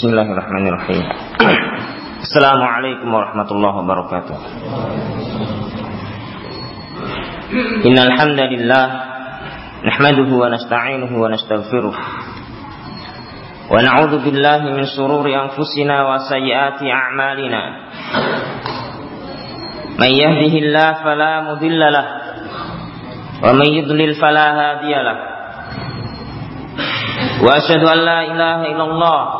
Bismillahirrahmanirrahim. Assalamualaikum warahmatullahi wabarakatuh. Innal hamdalillah nahmaduhu wa nasta'inuhu wa nastaghfiruh. Wa na'udzu billahi min shururi anfusina wa sayyiati a'malina. Man yahdihillahu fala mudilla wa man yudlil fala hadiya. Wa asyhadu an la ilaha illallah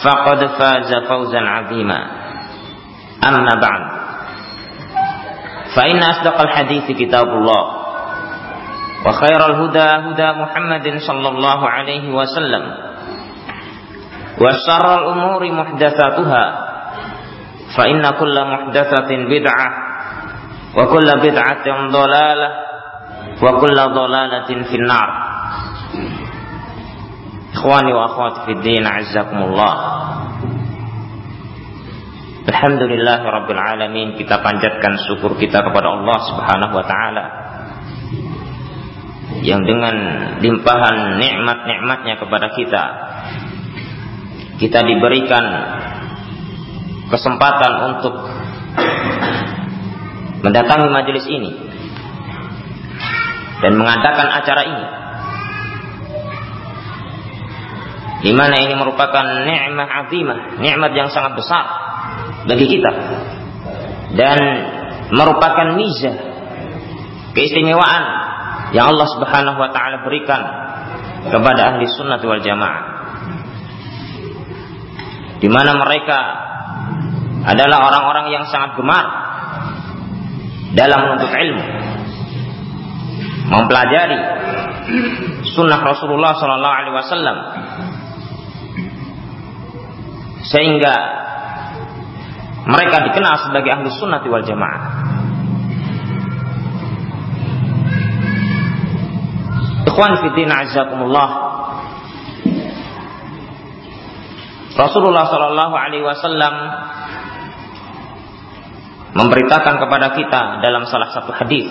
فقد فاز فوزا عظيما. أما بعد فإن أصدق الحديث كتاب الله وخير الهدى هدى محمد صلى الله عليه وسلم وشر الأمور محدثاتها فإن كل محدثة بدعة وكل بدعة ضلالة وكل ضلالة في النار. Ikhwani wa akhwat fi din azzakumullah. Alhamdulillah rabbil alamin kita panjatkan syukur kita kepada Allah Subhanahu wa taala yang dengan limpahan nikmat-nikmatnya kepada kita kita diberikan kesempatan untuk mendatangi majelis ini dan mengadakan acara ini di mana ini merupakan nikmat azimah, nikmat yang sangat besar bagi kita. Dan merupakan mizah keistimewaan yang Allah Subhanahu wa taala berikan kepada ahli sunnah wal jamaah. Di mana mereka adalah orang-orang yang sangat gemar dalam menuntut ilmu mempelajari sunnah Rasulullah Sallallahu Alaihi Wasallam sehingga mereka dikenal sebagai ahli sunnati wal jamaah. Ikhwan fiddin azakumullah. Rasulullah Shallallahu Alaihi Wasallam memberitakan kepada kita dalam salah satu hadis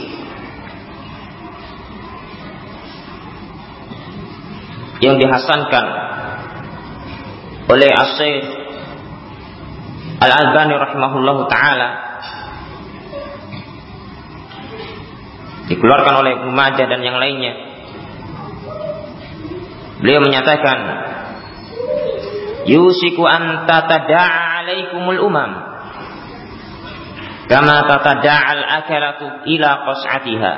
yang dihasankan oleh Asyik Al-Albani rahimahullah taala dikeluarkan oleh Ibnu Majah dan yang lainnya. Beliau menyatakan, "Yusiku an tatada'a 'alaikumul umam kama tatada'a al-akalatu ila qas'atiha."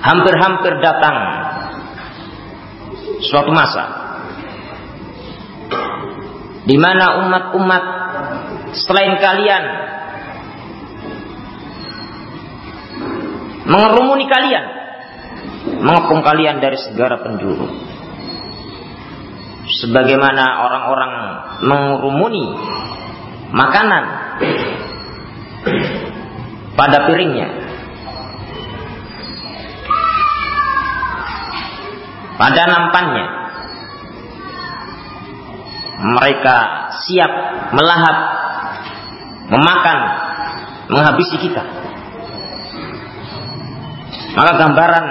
Hampir-hampir datang suatu masa di mana umat-umat selain kalian mengerumuni kalian, mengepung kalian dari segala penjuru. Sebagaimana orang-orang mengerumuni makanan pada piringnya. Pada nampannya mereka siap melahap, memakan, menghabisi kita. Maka gambaran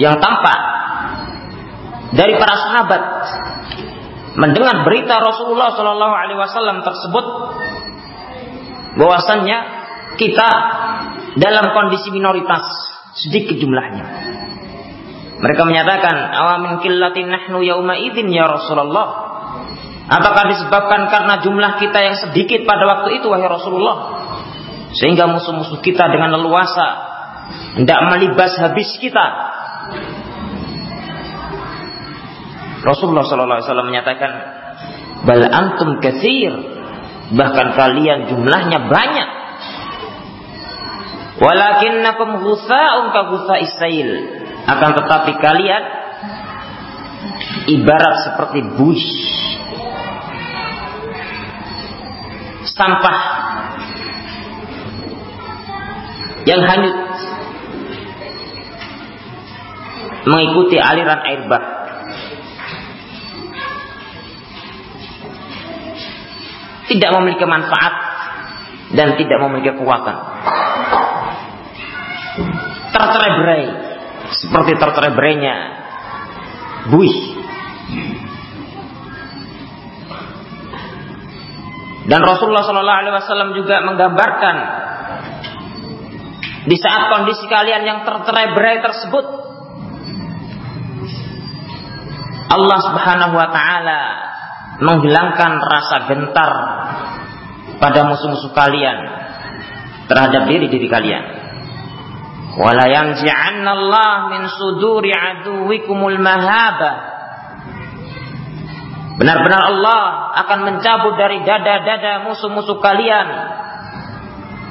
yang tampak dari para sahabat mendengar berita Rasulullah Shallallahu Alaihi Wasallam tersebut bahwasannya kita dalam kondisi minoritas sedikit jumlahnya Mereka menyatakan, awamin killatin nahnu yauma idin ya Rasulullah. Apakah disebabkan karena jumlah kita yang sedikit pada waktu itu wahai Rasulullah? Sehingga musuh-musuh kita dengan leluasa hendak melibas habis kita. Rasulullah sallallahu alaihi wasallam menyatakan, "Bal antum katsir." Bahkan kalian jumlahnya banyak. Walakinnakum ghutha'un ka ghutha'is sail. Akan tetapi kalian ibarat seperti buih sampah yang hanyut mengikuti aliran air bah. Tidak memiliki manfaat dan tidak memiliki kekuatan. Tercerai-berai seperti tercerai-berainya buih Dan Rasulullah Shallallahu Alaihi Wasallam juga menggambarkan di saat kondisi kalian yang tercerai-berai tersebut, Allah Subhanahu Wa Taala menghilangkan rasa gentar pada musuh-musuh kalian terhadap diri diri kalian. Wala yanzi'anna Allah min suduri aduwikumul mahabah Benar-benar Allah akan mencabut dari dada-dada musuh-musuh kalian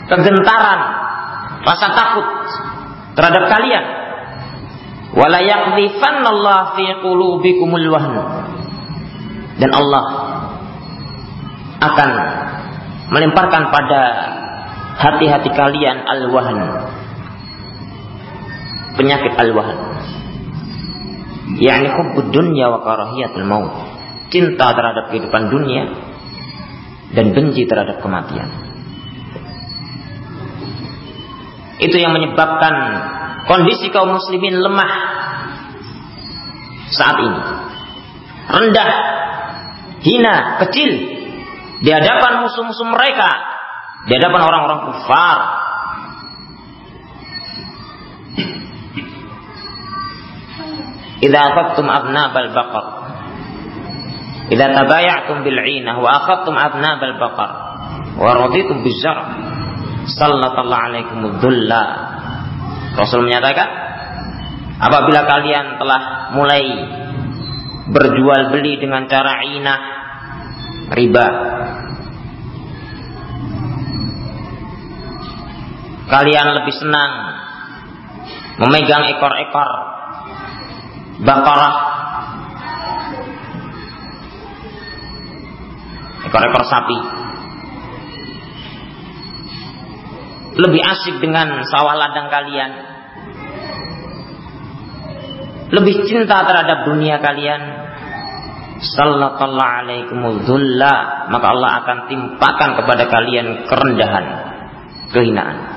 kegentaran, rasa takut terhadap kalian. Wala Allah fi qulubikumul wahn. Dan Allah akan melemparkan pada hati-hati kalian al-wahn. Penyakit al-wahn. Yani hubbud dunya wa karahiyatul maut cinta terhadap kehidupan dunia dan benci terhadap kematian. Itu yang menyebabkan kondisi kaum muslimin lemah saat ini. Rendah, hina, kecil di hadapan musuh-musuh mereka, di hadapan orang-orang kufar. Abnabal baqar. Idza tabaya'tum bil 'inah wa akhadtum adnabal baqar. Wa raditum bizar sallallahu alaikum dhulla. Rasul menyatakan apabila kalian telah mulai berjual beli dengan cara inah riba kalian lebih senang memegang ekor-ekor bakarah ekor-ekor sapi. Lebih asik dengan sawah ladang kalian. Lebih cinta terhadap dunia kalian. Sallallahu alaikumul. Maka Allah akan timpakan kepada kalian kerendahan. Kehinaan.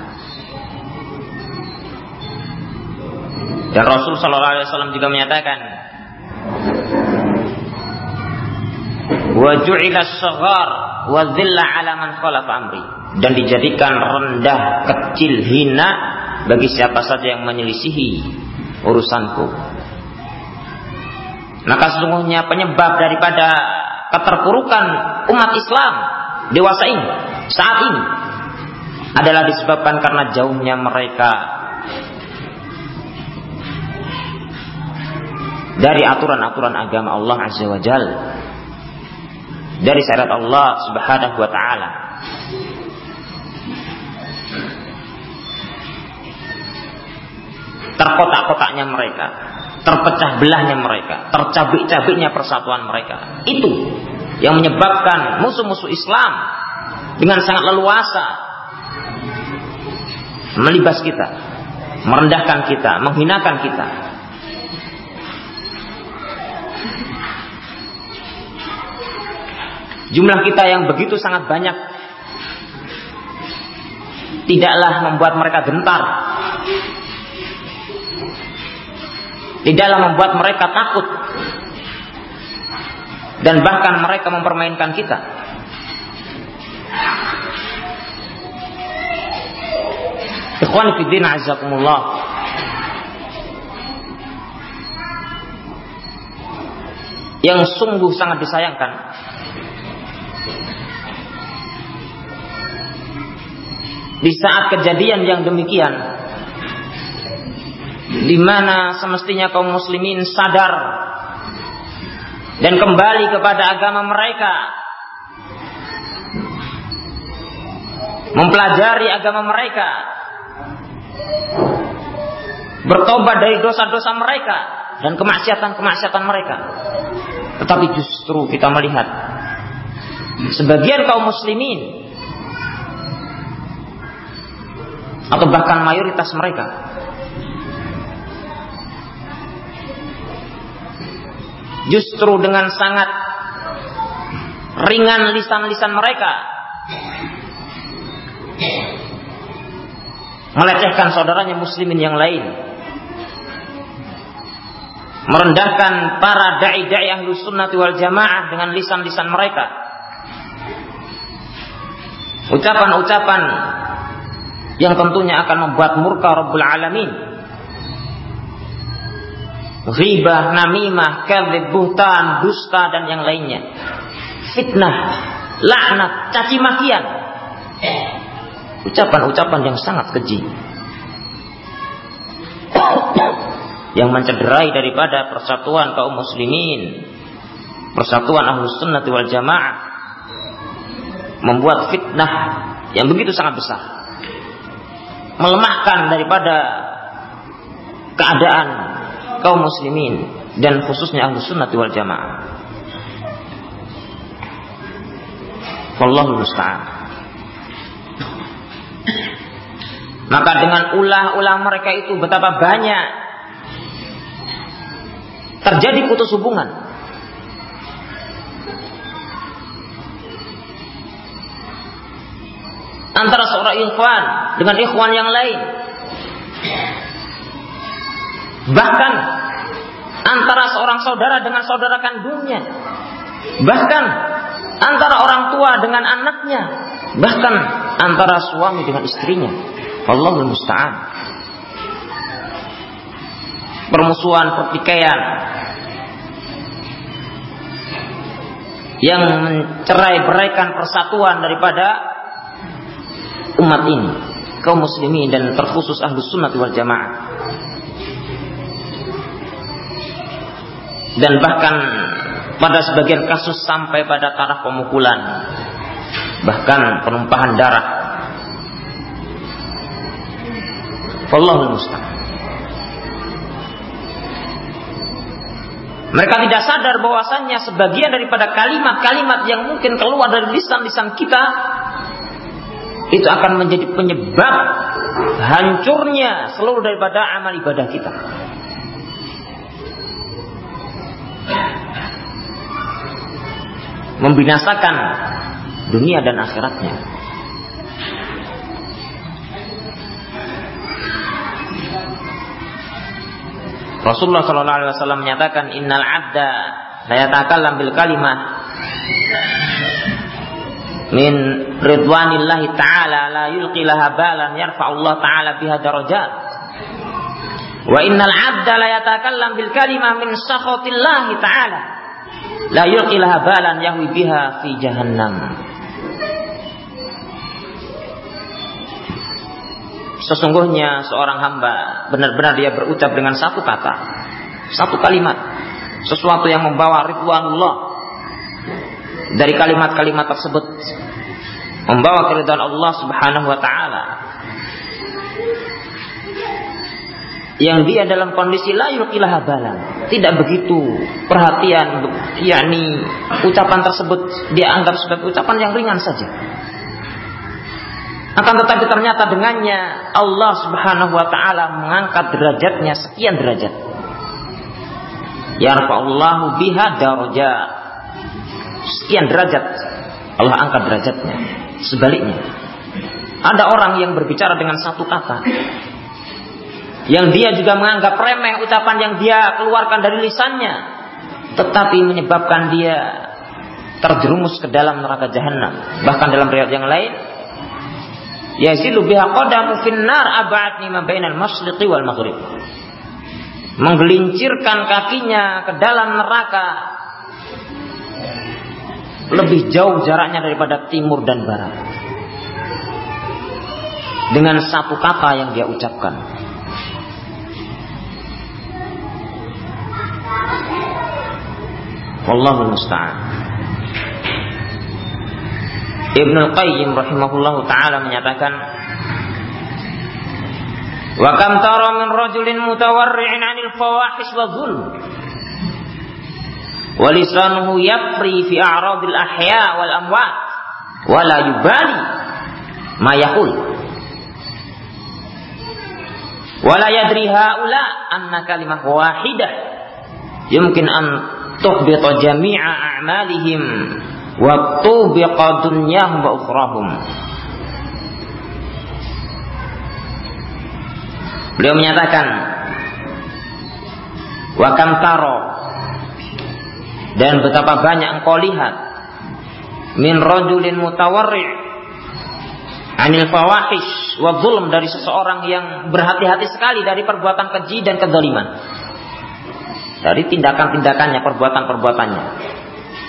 Dan Rasul Sallallahu Alaihi Wasallam juga menyatakan, amri. Dan dijadikan rendah kecil hina bagi siapa saja yang menyelisihi urusanku. Maka sesungguhnya penyebab daripada keterpurukan umat Islam dewasa ini saat ini adalah disebabkan karena jauhnya mereka dari aturan-aturan agama Allah Azza wa Jalla dari syariat Allah Subhanahu wa taala. Terkotak-kotaknya mereka, terpecah belahnya mereka, tercabik-cabiknya persatuan mereka. Itu yang menyebabkan musuh-musuh Islam dengan sangat leluasa melibas kita, merendahkan kita, menghinakan kita, Jumlah kita yang begitu sangat banyak tidaklah membuat mereka gentar. Tidaklah membuat mereka takut. Dan bahkan mereka mempermainkan kita. Ikhwan fiddin azakumullah. yang sungguh sangat disayangkan. Di saat kejadian yang demikian, di mana semestinya kaum muslimin sadar dan kembali kepada agama mereka, mempelajari agama mereka, bertobat dari dosa-dosa mereka dan kemaksiatan-kemaksiatan mereka. Tetapi justru kita melihat sebagian kaum muslimin atau bahkan mayoritas mereka justru dengan sangat ringan lisan-lisan mereka melecehkan saudaranya muslimin yang lain merendahkan para dai-dai ahlu sunnati wal jamaah dengan lisan-lisan mereka. Ucapan-ucapan yang tentunya akan membuat murka Rabbul Alamin. Ghibah, namimah, kadzib, buhtan, dusta dan yang lainnya. Fitnah, laknat, caci makian. Ucapan-ucapan yang sangat keji yang mencederai daripada persatuan kaum muslimin, persatuan ahlus sunnah wal jamaah, membuat fitnah yang begitu sangat besar, melemahkan daripada keadaan kaum muslimin dan khususnya ahlus sunnah wal jamaah. Wallahu musta'an. Maka dengan ulah-ulah mereka itu betapa banyak terjadi putus hubungan. Antara seorang ikhwan dengan ikhwan yang lain. Bahkan antara seorang saudara dengan saudara kandungnya. Bahkan antara orang tua dengan anaknya. Bahkan antara suami dengan istrinya. Allahul musta'an. Permusuhan, pertikaian, yang mencerai beraikan persatuan daripada umat ini kaum muslimin dan terkhusus ahlu sunnah wal jamaah. Dan bahkan pada sebagian kasus sampai pada taraf pemukulan bahkan penumpahan darah. Wallahul musta'an. Mereka tidak sadar bahwasannya sebagian daripada kalimat-kalimat yang mungkin keluar dari lisan-lisan kita itu akan menjadi penyebab hancurnya seluruh daripada amal ibadah kita. Membinasakan dunia dan akhiratnya. Rasulullah Shallallahu Alaihi Wasallam menyatakan Innal abda la yatakallam bil kalimah min ridwanillahi ta'ala la yulqi laha balan Allah ta'ala biha darajat. Wa innal abda la yatakallam bil kalimah min sakhatillahi ta'ala la yulqi laha balan yahwi biha fi jahannam. Sesungguhnya seorang hamba benar-benar dia berucap dengan satu kata, satu kalimat, sesuatu yang membawa ridwanullah dari kalimat-kalimat tersebut membawa keridhaan Allah Subhanahu wa taala yang dia dalam kondisi layu balan tidak begitu perhatian yakni ucapan tersebut dia anggap sebagai ucapan yang ringan saja akan tetapi ternyata dengannya Allah Subhanahu wa taala mengangkat derajatnya sekian derajat. Yarfa'ullahu biha darajat. Sekian derajat. Allah angkat derajatnya. Sebaliknya, ada orang yang berbicara dengan satu kata. Yang dia juga menganggap remeh ucapan yang dia keluarkan dari lisannya, tetapi menyebabkan dia terjerumus ke dalam neraka jahanam. Bahkan dalam riwayat yang lain, yazilu biha qadamu finnar abad lima bainal masyriqi wal maghrib. Menggelincirkan kakinya ke dalam neraka lebih jauh jaraknya daripada timur dan barat. Dengan satu kata yang dia ucapkan. Wallahu musta'an. Ibnu Qayyim rahimahullahu taala menyatakan Wa kam tara min rajulin mutawarri'in 'anil fawahish wa dhulm wa lisanuhu yafri fi a'radil ahya wal amwat wa la yubali ma yaqul. Wa la yadri haula anna kalimah wahidah. Yumkin an tuhbita jami'a a'malihim wa tubiqa dunyahum wa ukhrahum Beliau menyatakan wa kam taro dan betapa banyak engkau lihat. Min rajulin mutawarri anil fawahish wa zulm dari seseorang yang berhati-hati sekali dari perbuatan keji dan kezaliman. Dari tindakan-tindakannya perbuatan-perbuatannya.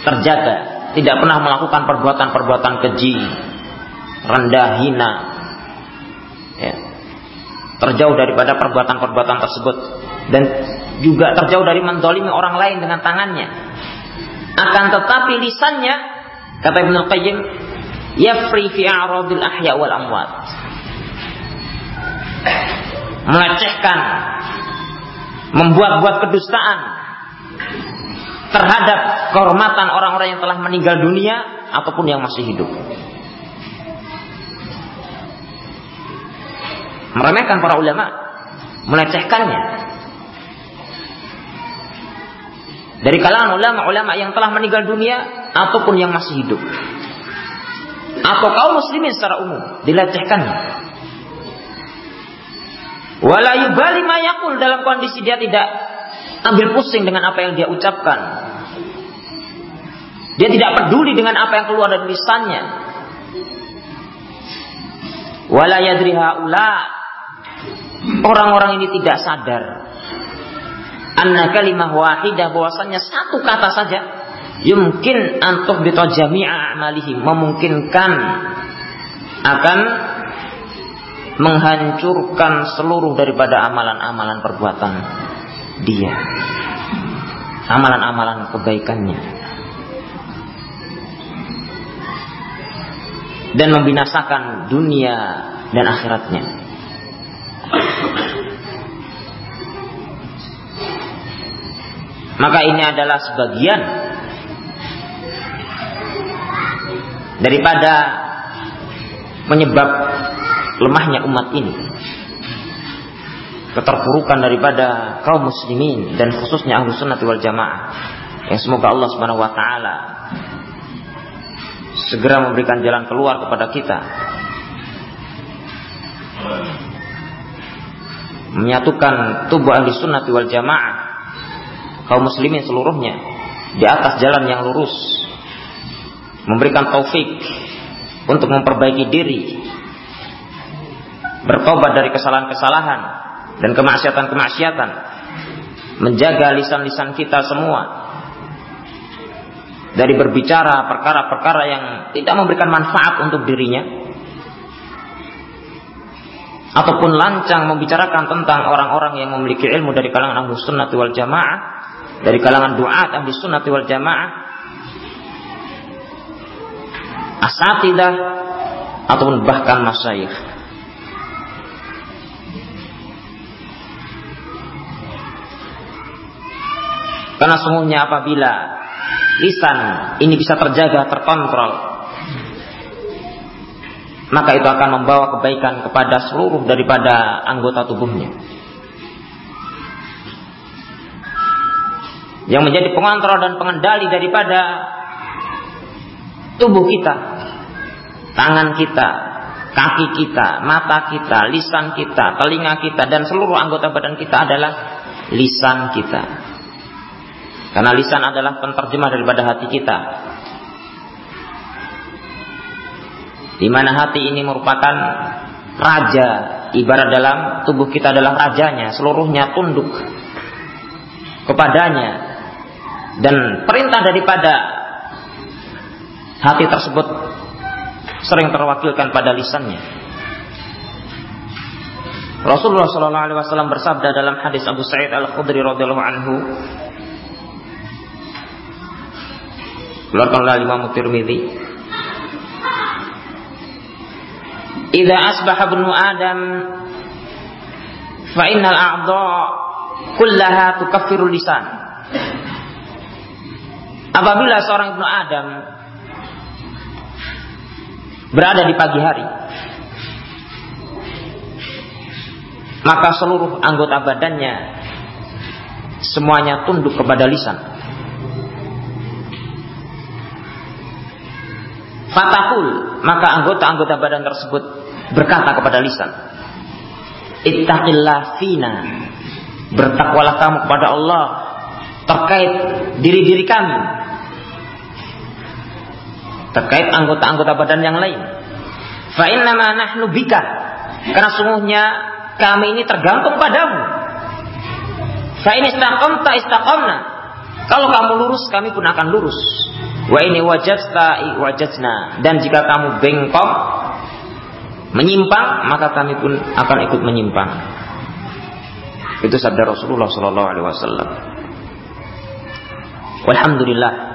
Terjaga tidak pernah melakukan perbuatan-perbuatan keji rendah hina. Ya. Terjauh daripada perbuatan-perbuatan tersebut. Dan juga terjauh dari mendolimi orang lain dengan tangannya akan tetapi lisannya kata Ibnu Qayyim yafri fi a'radil ahya wal amwat melecehkan membuat-buat kedustaan terhadap kehormatan orang-orang yang telah meninggal dunia ataupun yang masih hidup. meremehkan para ulama, melecehkannya. Dari kalangan ulama-ulama yang telah meninggal dunia ataupun yang masih hidup. Atau kaum muslimin secara umum dilecehkannya. Wala mayakul dalam kondisi dia tidak ambil pusing dengan apa yang dia ucapkan. Dia tidak peduli dengan apa yang keluar dari lisannya. Wala Orang-orang ini tidak sadar. Anna kalimah wahidah bahwasanya satu kata saja yumkin antuk bito jami'a amalihim memungkinkan akan menghancurkan seluruh daripada amalan-amalan perbuatan dia. Amalan-amalan kebaikannya. Dan membinasakan dunia dan akhiratnya. Maka ini adalah sebagian daripada menyebab lemahnya umat ini. Keterpurukan daripada kaum muslimin dan khususnya ahlu sunnah wal jamaah. Yang semoga Allah subhanahu wa ta'ala segera memberikan jalan keluar kepada kita. Menyatukan tubuh ahli sunnah wal jamaah kaum muslimin seluruhnya di atas jalan yang lurus memberikan taufik untuk memperbaiki diri bertobat dari kesalahan-kesalahan dan kemaksiatan-kemaksiatan menjaga lisan-lisan kita semua dari berbicara perkara-perkara yang tidak memberikan manfaat untuk dirinya ataupun lancang membicarakan tentang orang-orang yang memiliki ilmu dari kalangan ahlu sunnah wal jamaah dari kalangan duat ahli sunnah wal jamaah. Asatidah ataupun bahkan masyayikh. Karena sungguhnya apabila lisan ini bisa terjaga terkontrol maka itu akan membawa kebaikan kepada seluruh daripada anggota tubuhnya yang menjadi pengontrol dan pengendali daripada tubuh kita, tangan kita, kaki kita, mata kita, lisan kita, telinga kita, dan seluruh anggota badan kita adalah lisan kita. Karena lisan adalah penterjemah daripada hati kita. Di mana hati ini merupakan raja, ibarat dalam tubuh kita adalah rajanya, seluruhnya tunduk kepadanya dan perintah daripada hati tersebut sering terwakilkan pada lisannya. Rasulullah Shallallahu Alaihi Wasallam bersabda dalam hadis Abu Sa'id Al Khudri radhiyallahu anhu, keluarkan oleh Imam Tirmidzi, "Idza asbaha ibnu Adam fa innal a'dha kullaha tukaffiru lisan." Apabila seorang ibnu Adam berada di pagi hari, maka seluruh anggota badannya semuanya tunduk kepada lisan. Fatahul, maka anggota-anggota badan tersebut berkata kepada lisan, Ittaqillah fina. Bertakwalah kamu kepada Allah terkait diri-diri kami. Terkait anggota-anggota badan yang lain. Fa innama nahnu bika. Karena sungguhnya kami ini tergantung padamu. Fa ini istaqamta istaqamna. Kalau kamu lurus, kami pun akan lurus. Wa ini wajadta wajadna. Dan jika kamu bengkok, menyimpang, maka kami pun akan ikut menyimpang. Itu sabda Rasulullah Sallallahu Alaihi Wasallam. Alhamdulillah.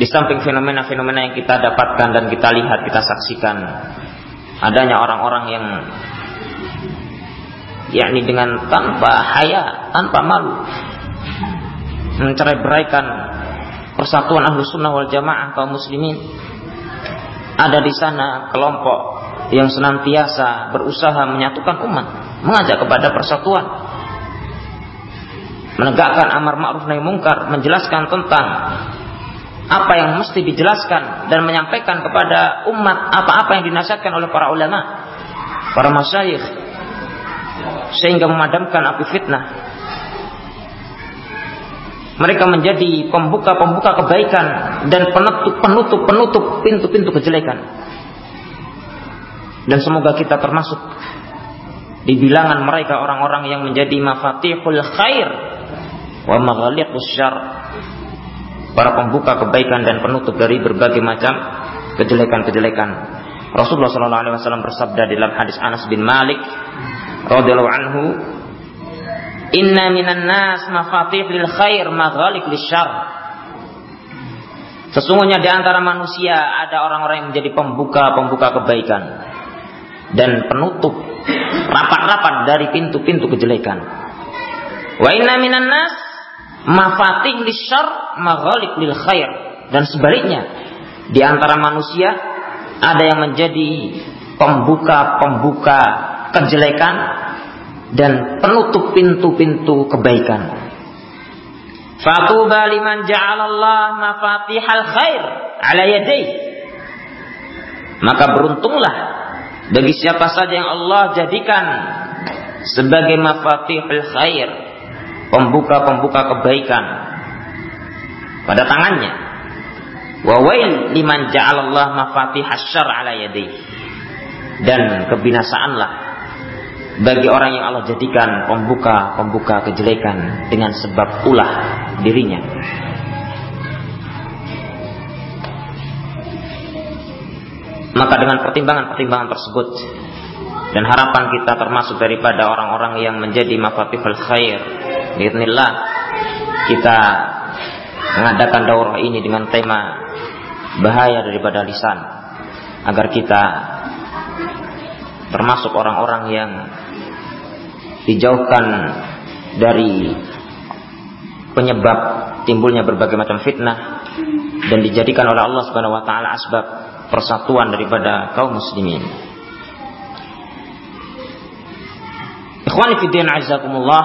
Di samping fenomena-fenomena yang kita dapatkan dan kita lihat, kita saksikan, adanya orang-orang yang yakni dengan tanpa haya, tanpa malu mencerai beraikan persatuan ahlu sunnah wal jamaah kaum muslimin. Ada di sana kelompok yang senantiasa berusaha menyatukan umat mengajak kepada persatuan menegakkan amar ma'ruf nahi mungkar menjelaskan tentang apa yang mesti dijelaskan dan menyampaikan kepada umat apa-apa yang dinasihatkan oleh para ulama, para masyayikh sehingga memadamkan api fitnah. Mereka menjadi pembuka-pembuka kebaikan dan penutup-penutup-penutup pintu-pintu kejelekan. Dan semoga kita termasuk di bilangan mereka orang-orang yang menjadi mafatihul khair wa maghaliqus syar para pembuka kebaikan dan penutup dari berbagai macam kejelekan-kejelekan. Rasulullah sallallahu alaihi wasallam bersabda dalam hadis Anas bin Malik radhiyallahu anhu, "Inna minan nas mafatih lil khair maghaliq lisyarr." Sesungguhnya di antara manusia ada orang-orang yang menjadi pembuka-pembuka kebaikan dan penutup rapat-rapat dari pintu-pintu kejelekan. Wa inna minan nas mafatih lisyar maghalik lil khair dan sebaliknya di antara manusia ada yang menjadi pembuka-pembuka kejelekan dan penutup pintu-pintu kebaikan. Fatuba liman ja'alallah mafatihal khair ala yadayh. Maka beruntunglah bagi siapa saja yang Allah jadikan sebagai mafatihul khair pembuka-pembuka kebaikan pada tangannya. Wa wail liman ja'alallah mafatih syarr ala yadi. Dan kebinasaanlah bagi orang yang Allah jadikan pembuka-pembuka kejelekan dengan sebab ulah dirinya. Maka dengan pertimbangan-pertimbangan tersebut dan harapan kita termasuk daripada orang-orang yang menjadi mafatihul khair Bismillah kita mengadakan daurah ini dengan tema bahaya daripada lisan agar kita termasuk orang-orang yang dijauhkan dari penyebab timbulnya berbagai macam fitnah dan dijadikan oleh Allah Subhanahu wa taala asbab persatuan daripada kaum muslimin. Ikhwani fi din azakumullah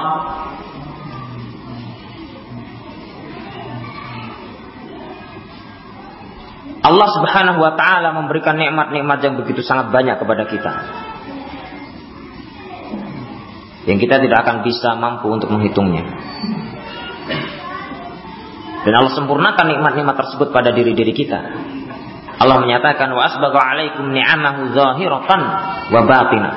Allah Subhanahu wa taala memberikan nikmat-nikmat yang begitu sangat banyak kepada kita. Yang kita tidak akan bisa mampu untuk menghitungnya. Dan Allah sempurnakan nikmat-nikmat tersebut pada diri-diri kita. Allah menyatakan wa asbagha alaikum ni'amahu zahiratan wa batina.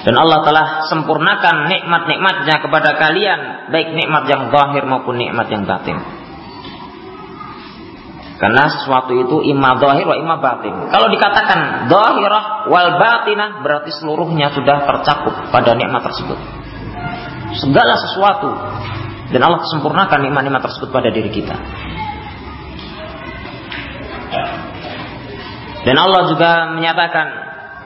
Dan Allah telah sempurnakan nikmat-nikmatnya kepada kalian, baik nikmat yang zahir maupun nikmat yang batin. Karena sesuatu itu imma dohir wa imma batin. Kalau dikatakan dohirah wal batinah berarti seluruhnya sudah tercakup pada nikmat tersebut. Segala sesuatu dan Allah sempurnakan nikmat-nikmat tersebut pada diri kita. Dan Allah juga menyatakan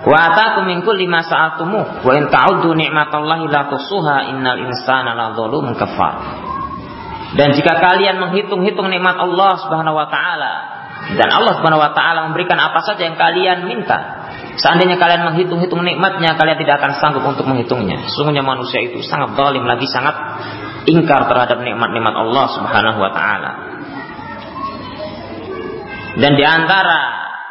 wa atakum min kulli ma sa'altumu wa in ta'uddu ni'matallahi la tusuha innal insana la dzalumun kafar. Dan jika kalian menghitung-hitung nikmat Allah Subhanahu wa taala dan Allah Subhanahu wa taala memberikan apa saja yang kalian minta, seandainya kalian menghitung-hitung nikmatnya, kalian tidak akan sanggup untuk menghitungnya. Sesungguhnya manusia itu sangat zalim lagi sangat ingkar terhadap nikmat-nikmat Allah Subhanahu wa taala. Dan di antara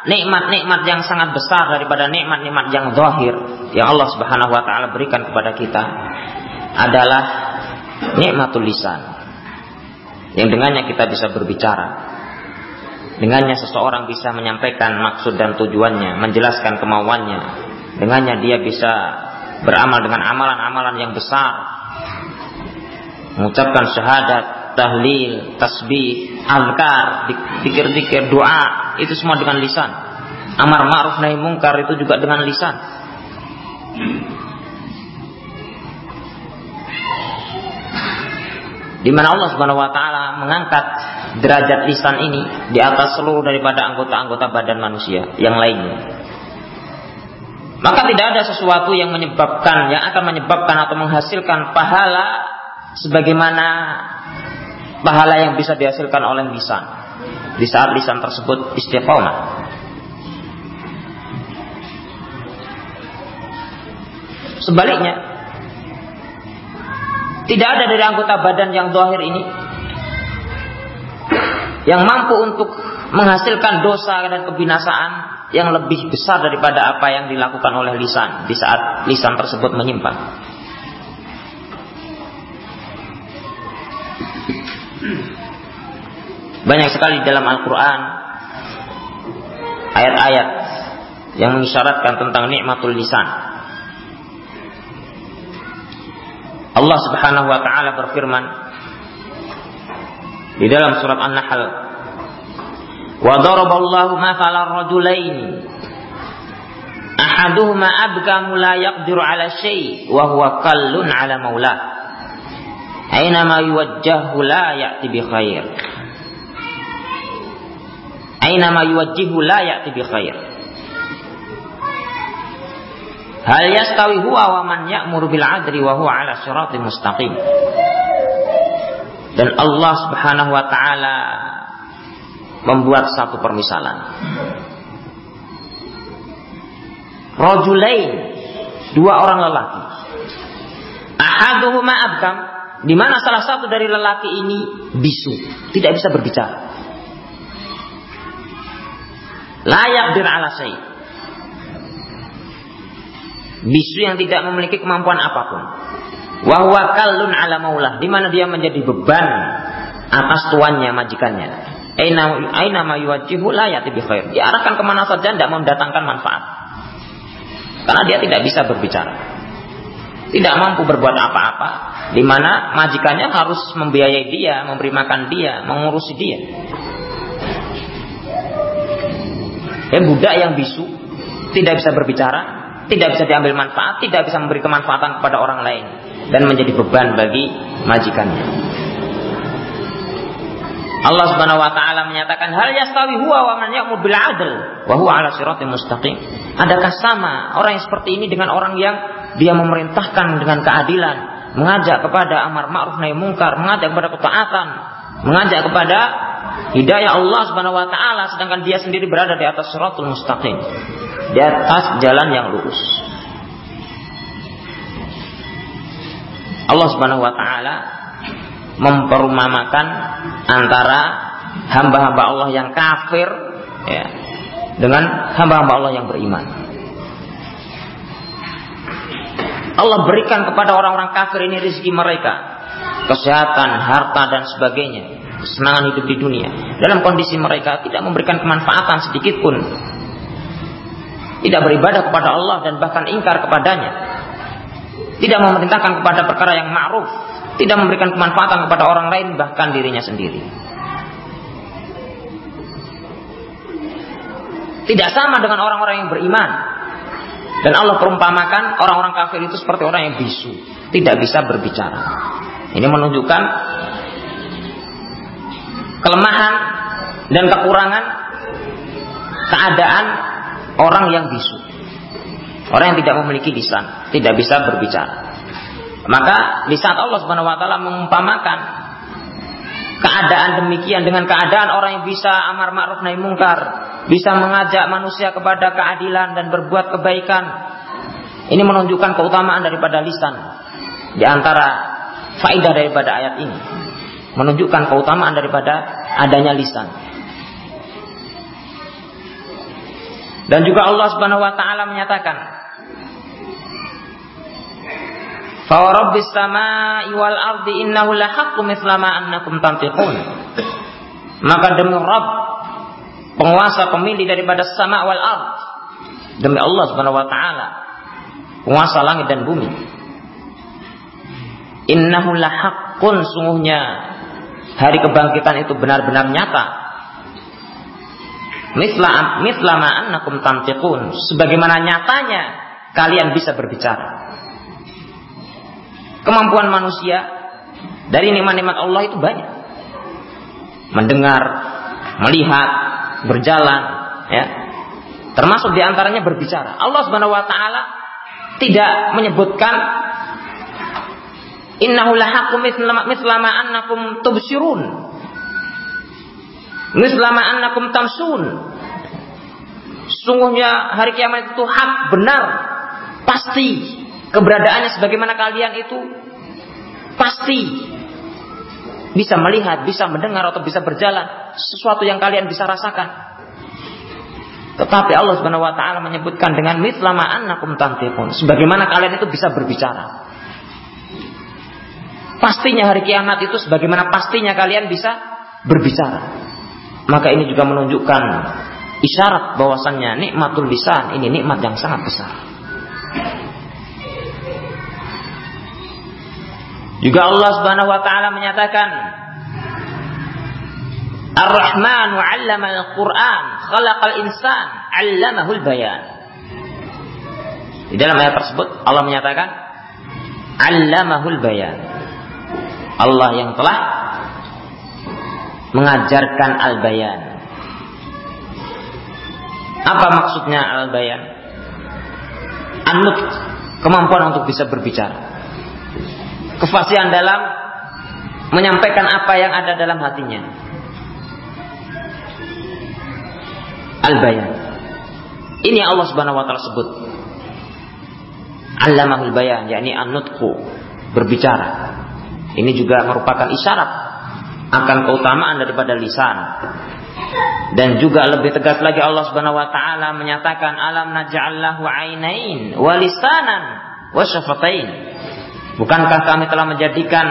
nikmat-nikmat yang sangat besar daripada nikmat-nikmat yang zahir yang Allah Subhanahu wa taala berikan kepada kita adalah nikmatul lisan yang dengannya kita bisa berbicara. Dengannya seseorang bisa menyampaikan maksud dan tujuannya, menjelaskan kemauannya. Dengannya dia bisa beramal dengan amalan-amalan yang besar. Mengucapkan syahadat, tahlil, tasbih, azkar, dikir-dikir, doa, itu semua dengan lisan. Amar ma'ruf nahi mungkar itu juga dengan lisan. Di mana Allah Subhanahu wa taala mengangkat derajat lisan ini di atas seluruh daripada anggota-anggota badan manusia yang lainnya. Maka tidak ada sesuatu yang menyebabkan yang akan menyebabkan atau menghasilkan pahala sebagaimana pahala yang bisa dihasilkan oleh lisan di saat lisan tersebut istiqomah. Sebaliknya, tidak ada dari anggota badan yang dohir ini yang mampu untuk menghasilkan dosa dan kebinasaan yang lebih besar daripada apa yang dilakukan oleh lisan di saat lisan tersebut menyimpang. Banyak sekali dalam Al-Quran ayat-ayat yang mengisyaratkan tentang nikmatul lisan. Allah Subhanahu wa taala berfirman di dalam surat An-Nahl Wa daraballahu mathalan rajulaini. Ahaduhuma abkamu la yaqdiru ala syai wa huwa kallun ala maulah Aynama yuwajjahu la ya'ti bi khair? Aynama yuwajjihu la ya'ti bi khair Hal yastawi huwa wa man ya'muru bil adri wa huwa ala siratin mustaqim. Dan Allah Subhanahu wa taala membuat satu permisalan. Rajulain, dua orang lelaki. Ahaduhuma abkam, di mana salah satu dari lelaki ini bisu, tidak bisa berbicara. Layak bir ala bisu yang tidak memiliki kemampuan apa pun. Wahwa kalun ala maulah, di mana dia menjadi beban atas tuannya, majikannya. Aina ma yuwajjihu la khair. Diarahkan ke mana saja tidak mendatangkan manfaat. Karena dia tidak bisa berbicara. Tidak mampu berbuat apa-apa. Di mana majikannya harus membiayai dia, memberi makan dia, mengurusi dia. Dan budak yang bisu tidak bisa berbicara, tidak bisa diambil manfaat, tidak bisa memberi kemanfaatan kepada orang lain dan menjadi beban bagi majikannya. Allah Subhanahu wa taala menyatakan hal yastawi huwa wa man ya'mur bil adl wa huwa ala siratim mustaqim. Adakah sama orang yang seperti ini dengan orang yang dia memerintahkan dengan keadilan, mengajak kepada amar ma'ruf nahi mungkar, mengajak kepada ketaatan, mengajak kepada hidayah Allah Subhanahu wa taala sedangkan dia sendiri berada di atas siratul mustaqim di atas jalan yang lurus. Allah Subhanahu wa taala memperumamakan antara hamba-hamba Allah yang kafir ya, dengan hamba-hamba Allah yang beriman. Allah berikan kepada orang-orang kafir ini rezeki mereka, kesehatan, harta dan sebagainya, kesenangan hidup di dunia. Dalam kondisi mereka tidak memberikan kemanfaatan sedikit pun tidak beribadah kepada Allah dan bahkan ingkar kepadanya. Tidak memerintahkan kepada perkara yang ma'ruf, tidak memberikan kemanfaatan kepada orang lain bahkan dirinya sendiri. Tidak sama dengan orang-orang yang beriman. Dan Allah perumpamakan orang-orang kafir itu seperti orang yang bisu, tidak bisa berbicara. Ini menunjukkan kelemahan dan kekurangan keadaan orang yang bisu. Orang yang tidak memiliki lisan, tidak bisa berbicara. Maka di saat Allah Subhanahu wa taala mengumpamakan keadaan demikian dengan keadaan orang yang bisa amar ma'ruf nahi mungkar, bisa mengajak manusia kepada keadilan dan berbuat kebaikan. Ini menunjukkan keutamaan daripada lisan. Di antara faedah daripada ayat ini menunjukkan keutamaan daripada adanya lisan. Dan juga Allah Subhanahu wa taala menyatakan Fa rabbis samai wal ardi innahu lahaqqu mithla ma annakum tantiqun. Maka demi Rabb penguasa pemilik daripada sama wal ard demi Allah Subhanahu wa taala penguasa langit dan bumi. Innahu lahaqqun sungguhnya hari kebangkitan itu benar-benar nyata. Misla misla annakum tantiqun sebagaimana nyatanya kalian bisa berbicara. Kemampuan manusia dari nikmat-nikmat Allah itu banyak. Mendengar, melihat, berjalan, ya. Termasuk di antaranya berbicara. Allah Subhanahu wa taala tidak menyebutkan innahu lahaqqum mislama annakum tubsirun. Mislama annakum tamsun. Sungguhnya hari kiamat itu hak benar, pasti keberadaannya sebagaimana kalian itu pasti bisa melihat, bisa mendengar atau bisa berjalan sesuatu yang kalian bisa rasakan. Tetapi Allah Subhanahu wa taala menyebutkan dengan mitlama annakum tantiqun, sebagaimana kalian itu bisa berbicara. Pastinya hari kiamat itu sebagaimana pastinya kalian bisa berbicara. Maka ini juga menunjukkan isyarat bahwasannya nikmatul lisan ini nikmat yang sangat besar. Juga Allah Subhanahu wa taala menyatakan Ar-Rahman wa 'allama al-Qur'an, khalaqal insan, 'allamahul bayan. Di dalam ayat tersebut Allah menyatakan 'allamahul bayan. Allah yang telah mengajarkan al-bayan. Apa maksudnya al-bayan? Anut kemampuan untuk bisa berbicara kefasihan dalam menyampaikan apa yang ada dalam hatinya. Al-bayan. Ini yang Allah Subhanahu wa taala sebut. Allamahul bayan, yakni an-nutqu, berbicara. Ini juga merupakan isyarat akan keutamaan daripada lisan. Dan juga lebih tegas lagi Allah Subhanahu wa taala menyatakan alam naj'allahu ainain wa lisanan wa syafatain. Bukankah kami telah menjadikan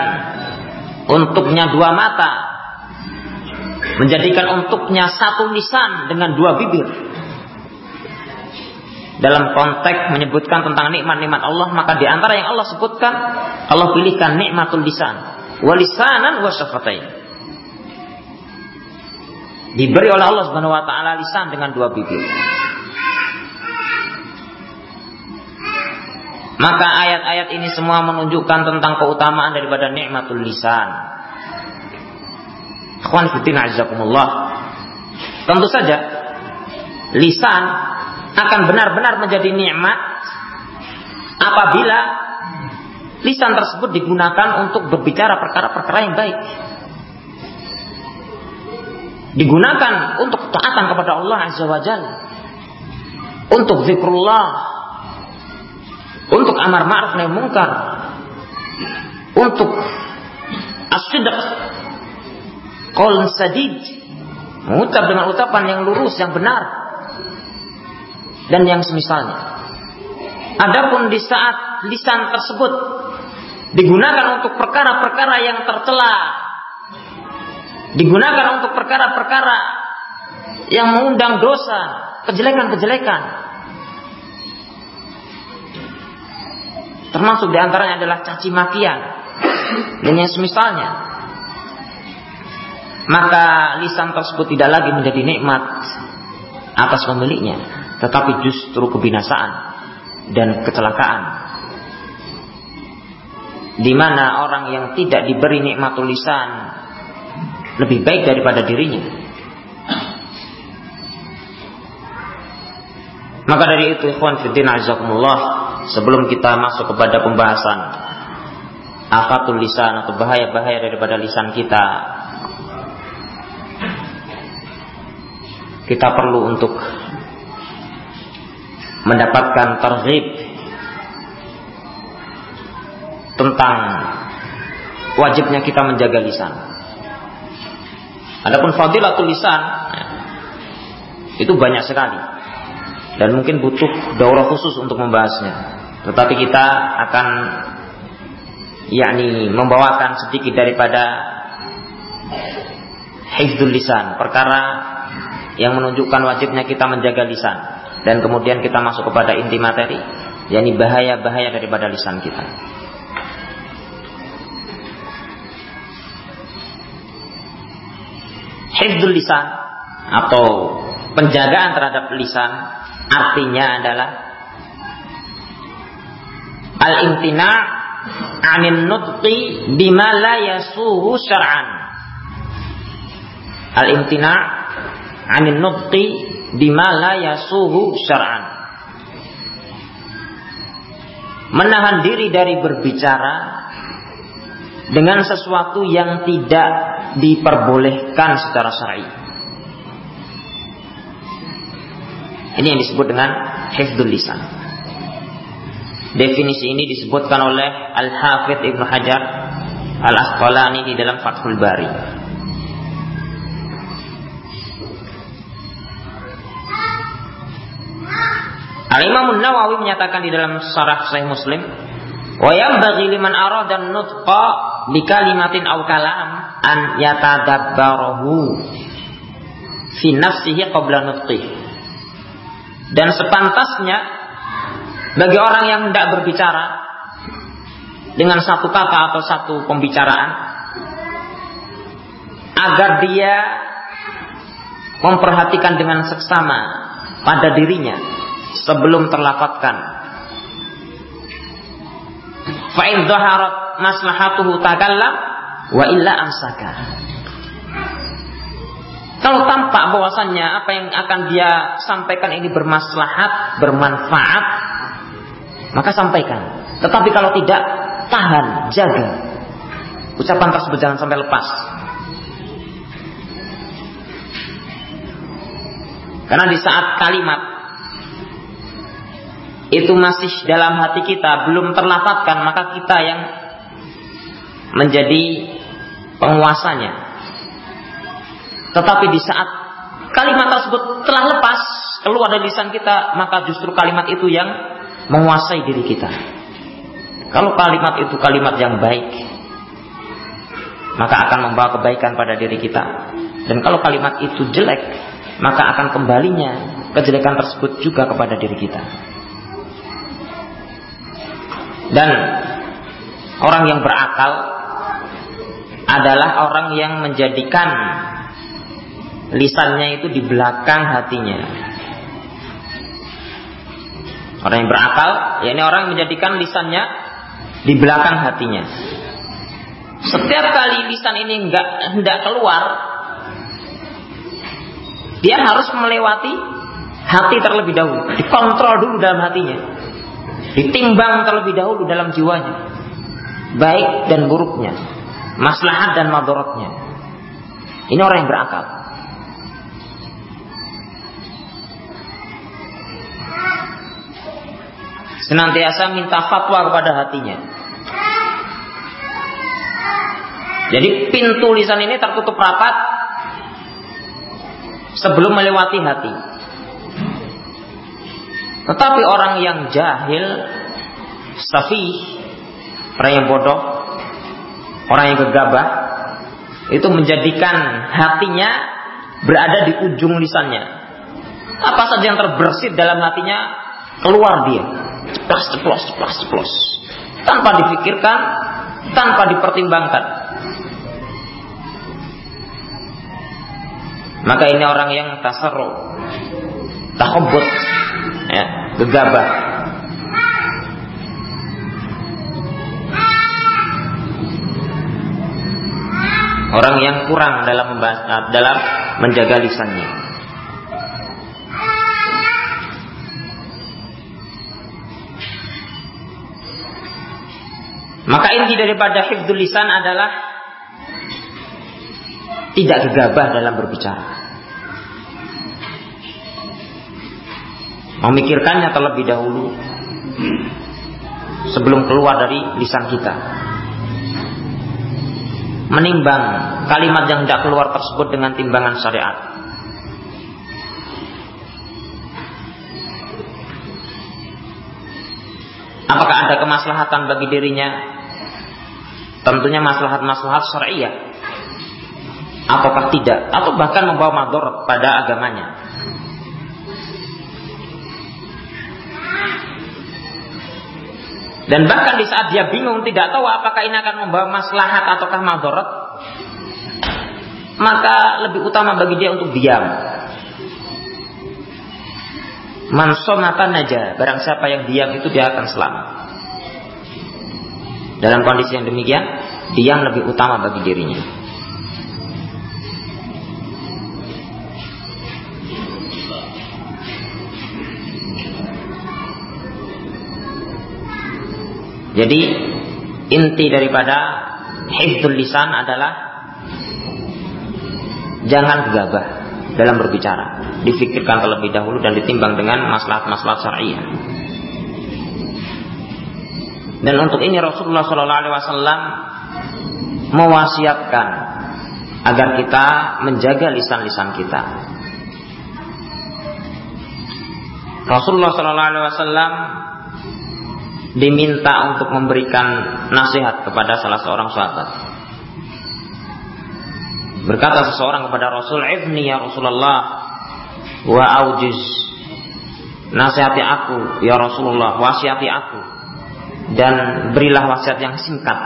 untuknya dua mata, menjadikan untuknya satu lisan dengan dua bibir. Dalam konteks menyebutkan tentang nikmat-nikmat Allah, maka di antara yang Allah sebutkan, Allah pilihkan nikmatul lisan, walisanan wasyafatain. Diberi oleh Allah Subhanahu wa taala lisan dengan dua bibir. Maka ayat-ayat ini semua menunjukkan tentang keutamaan daripada nikmatul lisan. Ikhwan fillah azakumullah. Tentu saja lisan akan benar-benar menjadi nikmat apabila lisan tersebut digunakan untuk berbicara perkara-perkara yang baik. Digunakan untuk taatan kepada Allah Azza wa Jalla. Untuk zikrullah, untuk amar ma'ruf nahi mungkar, untuk as-sidq, qaul sadid, mengucap dengan ucapan yang lurus, yang benar, dan yang semisalnya. Adapun di saat lisan tersebut digunakan untuk perkara-perkara yang tercela, digunakan untuk perkara-perkara yang mengundang dosa, kejelekan-kejelekan, Termasuk di antaranya adalah caci makian dan yang semisalnya. Maka lisan tersebut tidak lagi menjadi nikmat, atas pemiliknya, tetapi justru kebinasaan dan kecelakaan. Di mana orang yang tidak diberi nikmatul lisan lebih baik daripada dirinya. Maka dari itu ikhwan fiddin azakumullah sebelum kita masuk kepada pembahasan afatul lisan atau bahaya-bahaya daripada lisan kita kita perlu untuk mendapatkan terhib tentang wajibnya kita menjaga lisan. Adapun fadilatul lisan itu banyak sekali dan mungkin butuh daurah khusus untuk membahasnya. Tetapi kita akan yakni membawakan sedikit daripada hifdzul lisan, perkara yang menunjukkan wajibnya kita menjaga lisan dan kemudian kita masuk kepada inti materi yakni bahaya-bahaya daripada lisan kita. Hifdzul lisan atau penjagaan terhadap lisan artinya adalah al-imtina anin nutqi bima la yasuhu syar'an. Al-imtina anin nutqi bima la yasuhu syar'an. Menahan diri dari berbicara dengan sesuatu yang tidak diperbolehkan secara syar'i. Ini yang disebut dengan hifdzul lisan. Definisi ini disebutkan oleh Al-Hafidh Ibnu Hajar Al-Asqalani di dalam Fathul Bari. Al-Imam Nawawi menyatakan di dalam Sarah Sahih Muslim, "Wa yanbaghi liman arada nutqa bi kalimatin aw kalam an yatadabbarahu fi nafsihi qabla nutqi." Dan sepantasnya bagi orang yang tidak berbicara dengan satu kata atau satu pembicaraan agar dia memperhatikan dengan seksama pada dirinya sebelum Fa'in zaharat maslahatuhu takallam wa illa amsaka. Kalau tampak bahwasannya apa yang akan dia sampaikan ini bermaslahat, bermanfaat, maka sampaikan. Tetapi kalau tidak, tahan, jaga. Ucapan tersebut jangan sampai lepas. Karena di saat kalimat itu masih dalam hati kita belum terlafatkan maka kita yang menjadi penguasanya. Tetapi di saat kalimat tersebut telah lepas keluar dari lisan kita maka justru kalimat itu yang menguasai diri kita. Kalau kalimat itu kalimat yang baik maka akan membawa kebaikan pada diri kita. Dan kalau kalimat itu jelek maka akan kembalinya kejelekan tersebut juga kepada diri kita dan orang yang berakal adalah orang yang menjadikan lisannya itu di belakang hatinya. Orang yang berakal, ya ini orang yang menjadikan lisannya di belakang hatinya. Setiap kali lisan ini enggak hendak keluar, dia harus melewati hati terlebih dahulu, dikontrol dulu dalam hatinya. Ditimbang terlebih dahulu dalam jiwanya. Baik dan buruknya. Maslahat dan madorotnya. Ini orang yang berakal. Senantiasa minta fatwa kepada hatinya. Jadi pintu lisan ini tertutup rapat sebelum melewati hati. Tetapi orang yang jahil, safi, orang yang bodoh, orang yang gegabah, itu menjadikan hatinya berada di ujung lisannya. Apa saja yang terbersit dalam hatinya keluar dia, ceplas ceplos ceplas ceplos, tanpa dipikirkan, tanpa dipertimbangkan. Maka ini orang yang tasarruf takobut, ya, gegabah. Orang yang kurang dalam membahas, dalam menjaga lisannya. Maka inti daripada hifdzul lisan adalah tidak gegabah dalam berbicara. Memikirkannya terlebih dahulu sebelum keluar dari lisan kita. Menimbang kalimat yang tidak keluar tersebut dengan timbangan syariat. Apakah ada kemaslahatan bagi dirinya? Tentunya maslahat-maslahat syariah. Apakah tidak? Atau bahkan membawa mador pada agamanya. Dan bahkan di saat dia bingung tidak tahu apakah ini akan membawa maslahat ataukah madorot, maka lebih utama bagi dia untuk diam. Mansomatan aja, barang siapa yang diam itu dia akan selamat. Dalam kondisi yang demikian, diam lebih utama bagi dirinya. Jadi inti daripada hifdzul lisan adalah jangan gegabah dalam berbicara. Difikirkan terlebih dahulu dan ditimbang dengan maslahat-maslahat syariah. Dan untuk ini Rasulullah Shallallahu Alaihi Wasallam mewasiatkan agar kita menjaga lisan-lisan kita. Rasulullah Shallallahu Alaihi Wasallam diminta untuk memberikan nasihat kepada salah seorang sahabat. Berkata seseorang kepada Rasul, "Ibni ya Rasulullah wa aujiz." Nasihati aku ya Rasulullah, wasiati aku dan berilah wasiat yang singkat.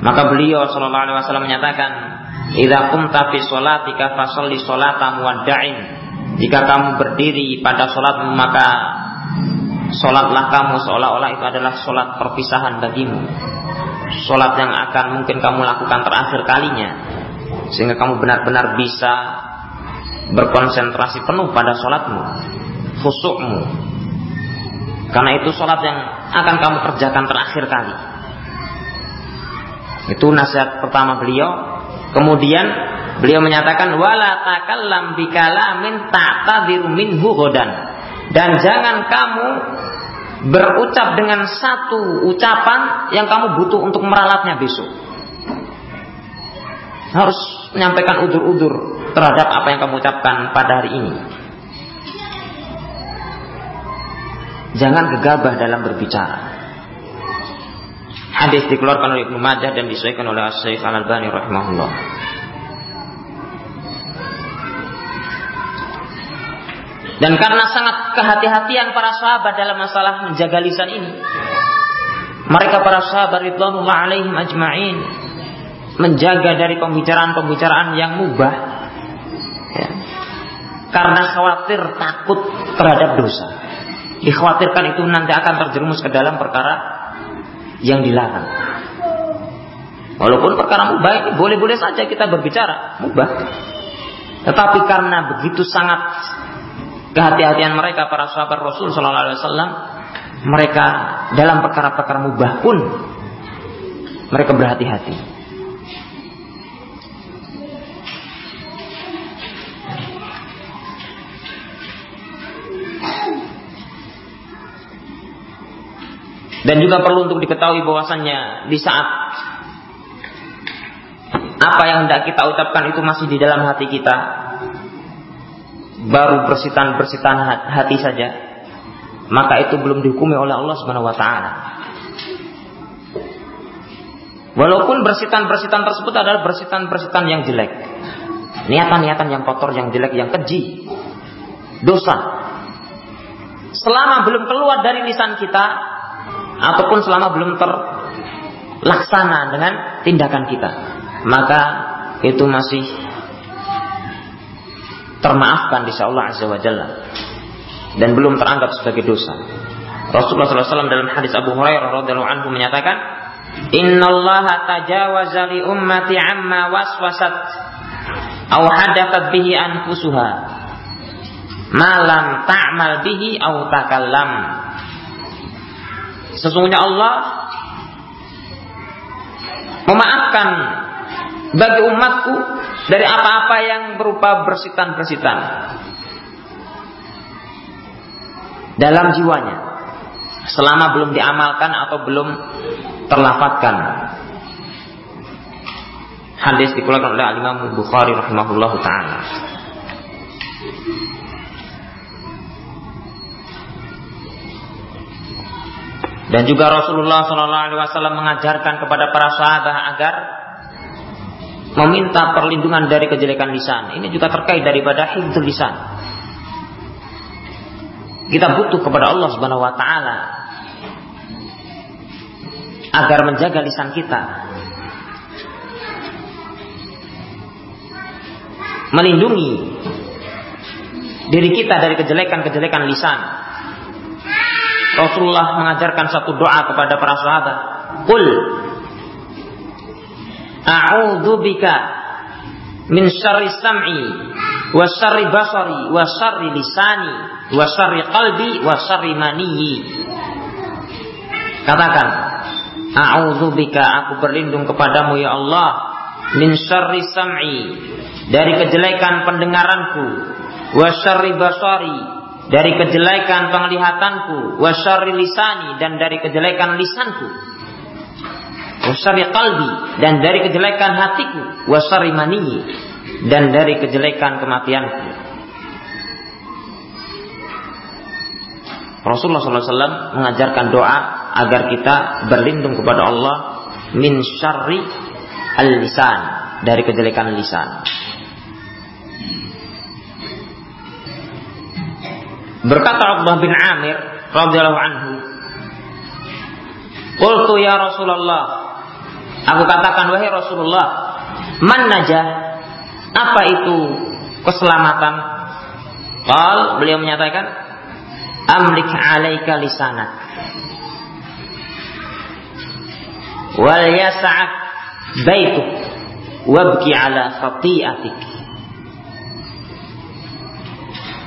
Maka beliau sallallahu alaihi wasallam menyatakan, "Idza qumta fi sholatika fasholli sholata muwadda'in." Jika kamu berdiri pada salat maka Sholatlah kamu seolah-olah itu adalah sholat perpisahan bagimu. Sholat yang akan mungkin kamu lakukan terakhir kalinya. Sehingga kamu benar-benar bisa berkonsentrasi penuh pada sholatmu. Khusukmu. Karena itu sholat yang akan kamu kerjakan terakhir kali. Itu nasihat pertama beliau. Kemudian beliau menyatakan wala takallam bikalamin ta'tadiru minhu godan dan jangan kamu berucap dengan satu ucapan yang kamu butuh untuk meralatnya besok. Harus menyampaikan udur-udur terhadap apa yang kamu ucapkan pada hari ini. Jangan gegabah dalam berbicara. Hadis dikeluarkan oleh Ibnu Majah dan disesuaikan oleh Syekh Al-Albani rahimahullah. Dan karena sangat kehati-hatian para sahabat dalam masalah menjaga lisan ini. Mereka para sahabat ridwanullah alaihim ajma'in menjaga dari pembicaraan-pembicaraan yang mubah. Ya. Karena khawatir takut terhadap dosa. Dikhawatirkan itu nanti akan terjerumus ke dalam perkara yang dilarang. Walaupun perkara mubah ini boleh-boleh saja kita berbicara, mubah. Tetapi karena begitu sangat kehati-hatian mereka para sahabat Rasul Sallallahu Alaihi Wasallam mereka dalam perkara-perkara mubah pun mereka berhati-hati. Dan juga perlu untuk diketahui bahwasannya di saat apa yang hendak kita ucapkan itu masih di dalam hati kita, baru bersitan-bersitan hati saja, maka itu belum dihukumi oleh Allah Subhanahu wa taala. Walaupun bersitan-bersitan tersebut adalah bersitan-bersitan yang jelek. Niatan-niatan yang kotor, yang jelek, yang keji. Dosa. Selama belum keluar dari lisan kita ataupun selama belum terlaksana dengan tindakan kita, maka itu masih termaafkan di Allah Azza wa Jalla dan belum teranggap sebagai dosa. Rasulullah SAW dalam hadis Abu Hurairah radhiyallahu anhu menyatakan, Inna Allah tajawaza li ummati amma waswasat aw hadathat bihi anfusuha malam ta'mal bihi aw takallam Sesungguhnya Allah memaafkan bagi umatku dari apa-apa yang berupa bersitan-bersitan dalam jiwanya selama belum diamalkan atau belum terlafatkan. Hadis dikeluarkan oleh Imam Bukhari rahimahullah taala. Dan juga Rasulullah Wasallam mengajarkan kepada para sahabat agar meminta perlindungan dari kejelekan lisan. Ini juga terkait daripada hibdul lisan. Kita butuh kepada Allah Subhanahu Wa Taala agar menjaga lisan kita, melindungi diri kita dari kejelekan-kejelekan lisan Rasulullah mengajarkan satu doa kepada para sahabat. Qul A'udzu bika min syarri sam'i wa syarri basari wa syarri lisani wa syarri qalbi wa syarri maniyyi. Katakan, A'udzu bika aku berlindung kepadamu ya Allah min syarri sam'i dari kejelekan pendengaranku wa syarri basari dari kejelekan penglihatanku, wasyari lisani dan dari kejelekan lisanku, wasyari kalbi dan dari kejelekan hatiku, wasyari mani dan dari kejelekan kematianku. Rasulullah SAW mengajarkan doa agar kita berlindung kepada Allah min syarri al-lisan dari kejelekan lisan. Berkata Abdullah bin Amir radhiyallahu anhu, "Qultu ya Rasulullah." Aku katakan wahai Rasulullah, "Man najah?" Apa itu keselamatan? Qal beliau menyatakan, "Amlik 'alaika lisanak." Wal yas'ak baituk wabki ala khati'atik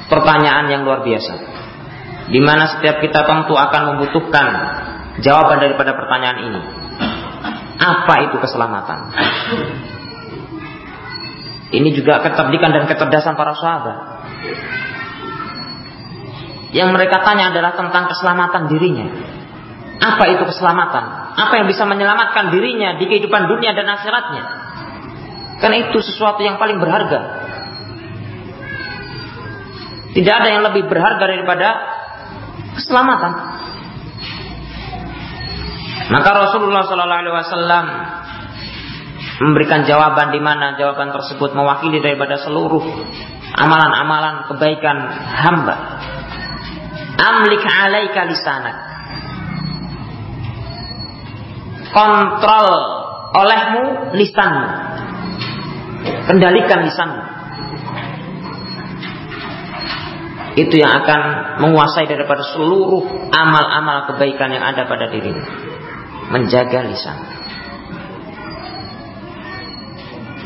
pertanyaan yang luar biasa. Di mana setiap kita tentu akan membutuhkan jawaban daripada pertanyaan ini. Apa itu keselamatan? Ini juga kecerdikan dan kecerdasan para sahabat. Yang mereka tanya adalah tentang keselamatan dirinya. Apa itu keselamatan? Apa yang bisa menyelamatkan dirinya di kehidupan dunia dan akhiratnya? Karena itu sesuatu yang paling berharga tidak ada yang lebih berharga daripada keselamatan. Maka Rasulullah Shallallahu Alaihi Wasallam memberikan jawaban di mana jawaban tersebut mewakili daripada seluruh amalan-amalan kebaikan hamba. Amlik alaika lisanak. Kontrol olehmu lisanmu. Kendalikan lisanmu. itu yang akan menguasai daripada seluruh amal-amal kebaikan yang ada pada dirimu. Menjaga lisan.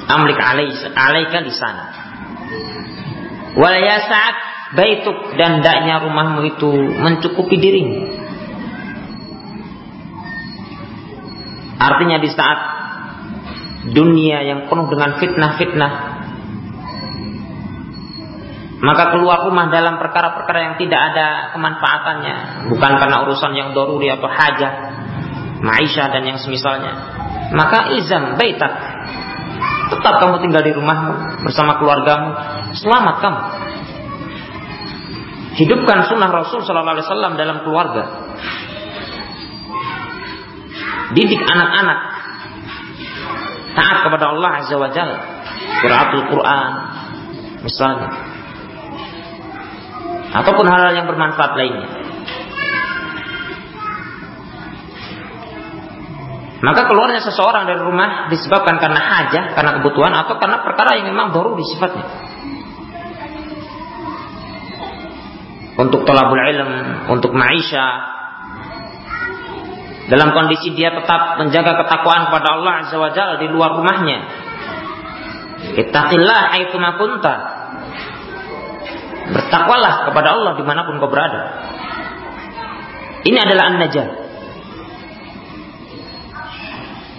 Amlik alaika lisan. Wal saat baituk dan daknya rumahmu itu mencukupi dirimu. Artinya di saat dunia yang penuh dengan fitnah-fitnah maka keluar rumah dalam perkara-perkara yang tidak ada kemanfaatannya bukan karena urusan yang doruri atau hajat maisha dan yang semisalnya. Maka izam baitak. Tetap kamu tinggal di rumahmu bersama keluargamu. Selamat kamu. Hidupkan sunnah Rasul Sallallahu Alaihi Wasallam dalam keluarga. Didik anak-anak. Taat kepada Allah Azza wa Jalla. Quran misalnya. Ataupun hal-hal yang bermanfaat lainnya. Maka keluarnya seseorang dari rumah disebabkan karena hajah, karena kebutuhan atau karena perkara yang memang baru sifatnya. untuk tolabul ilm, untuk maisha, dalam kondisi dia tetap menjaga ketakwaan kepada Allah Azza wa Jalla di luar rumahnya. Ittaqillah haitsu kunta. Bertakwalah kepada Allah di mana pun kau berada. Ini adalah an-najah.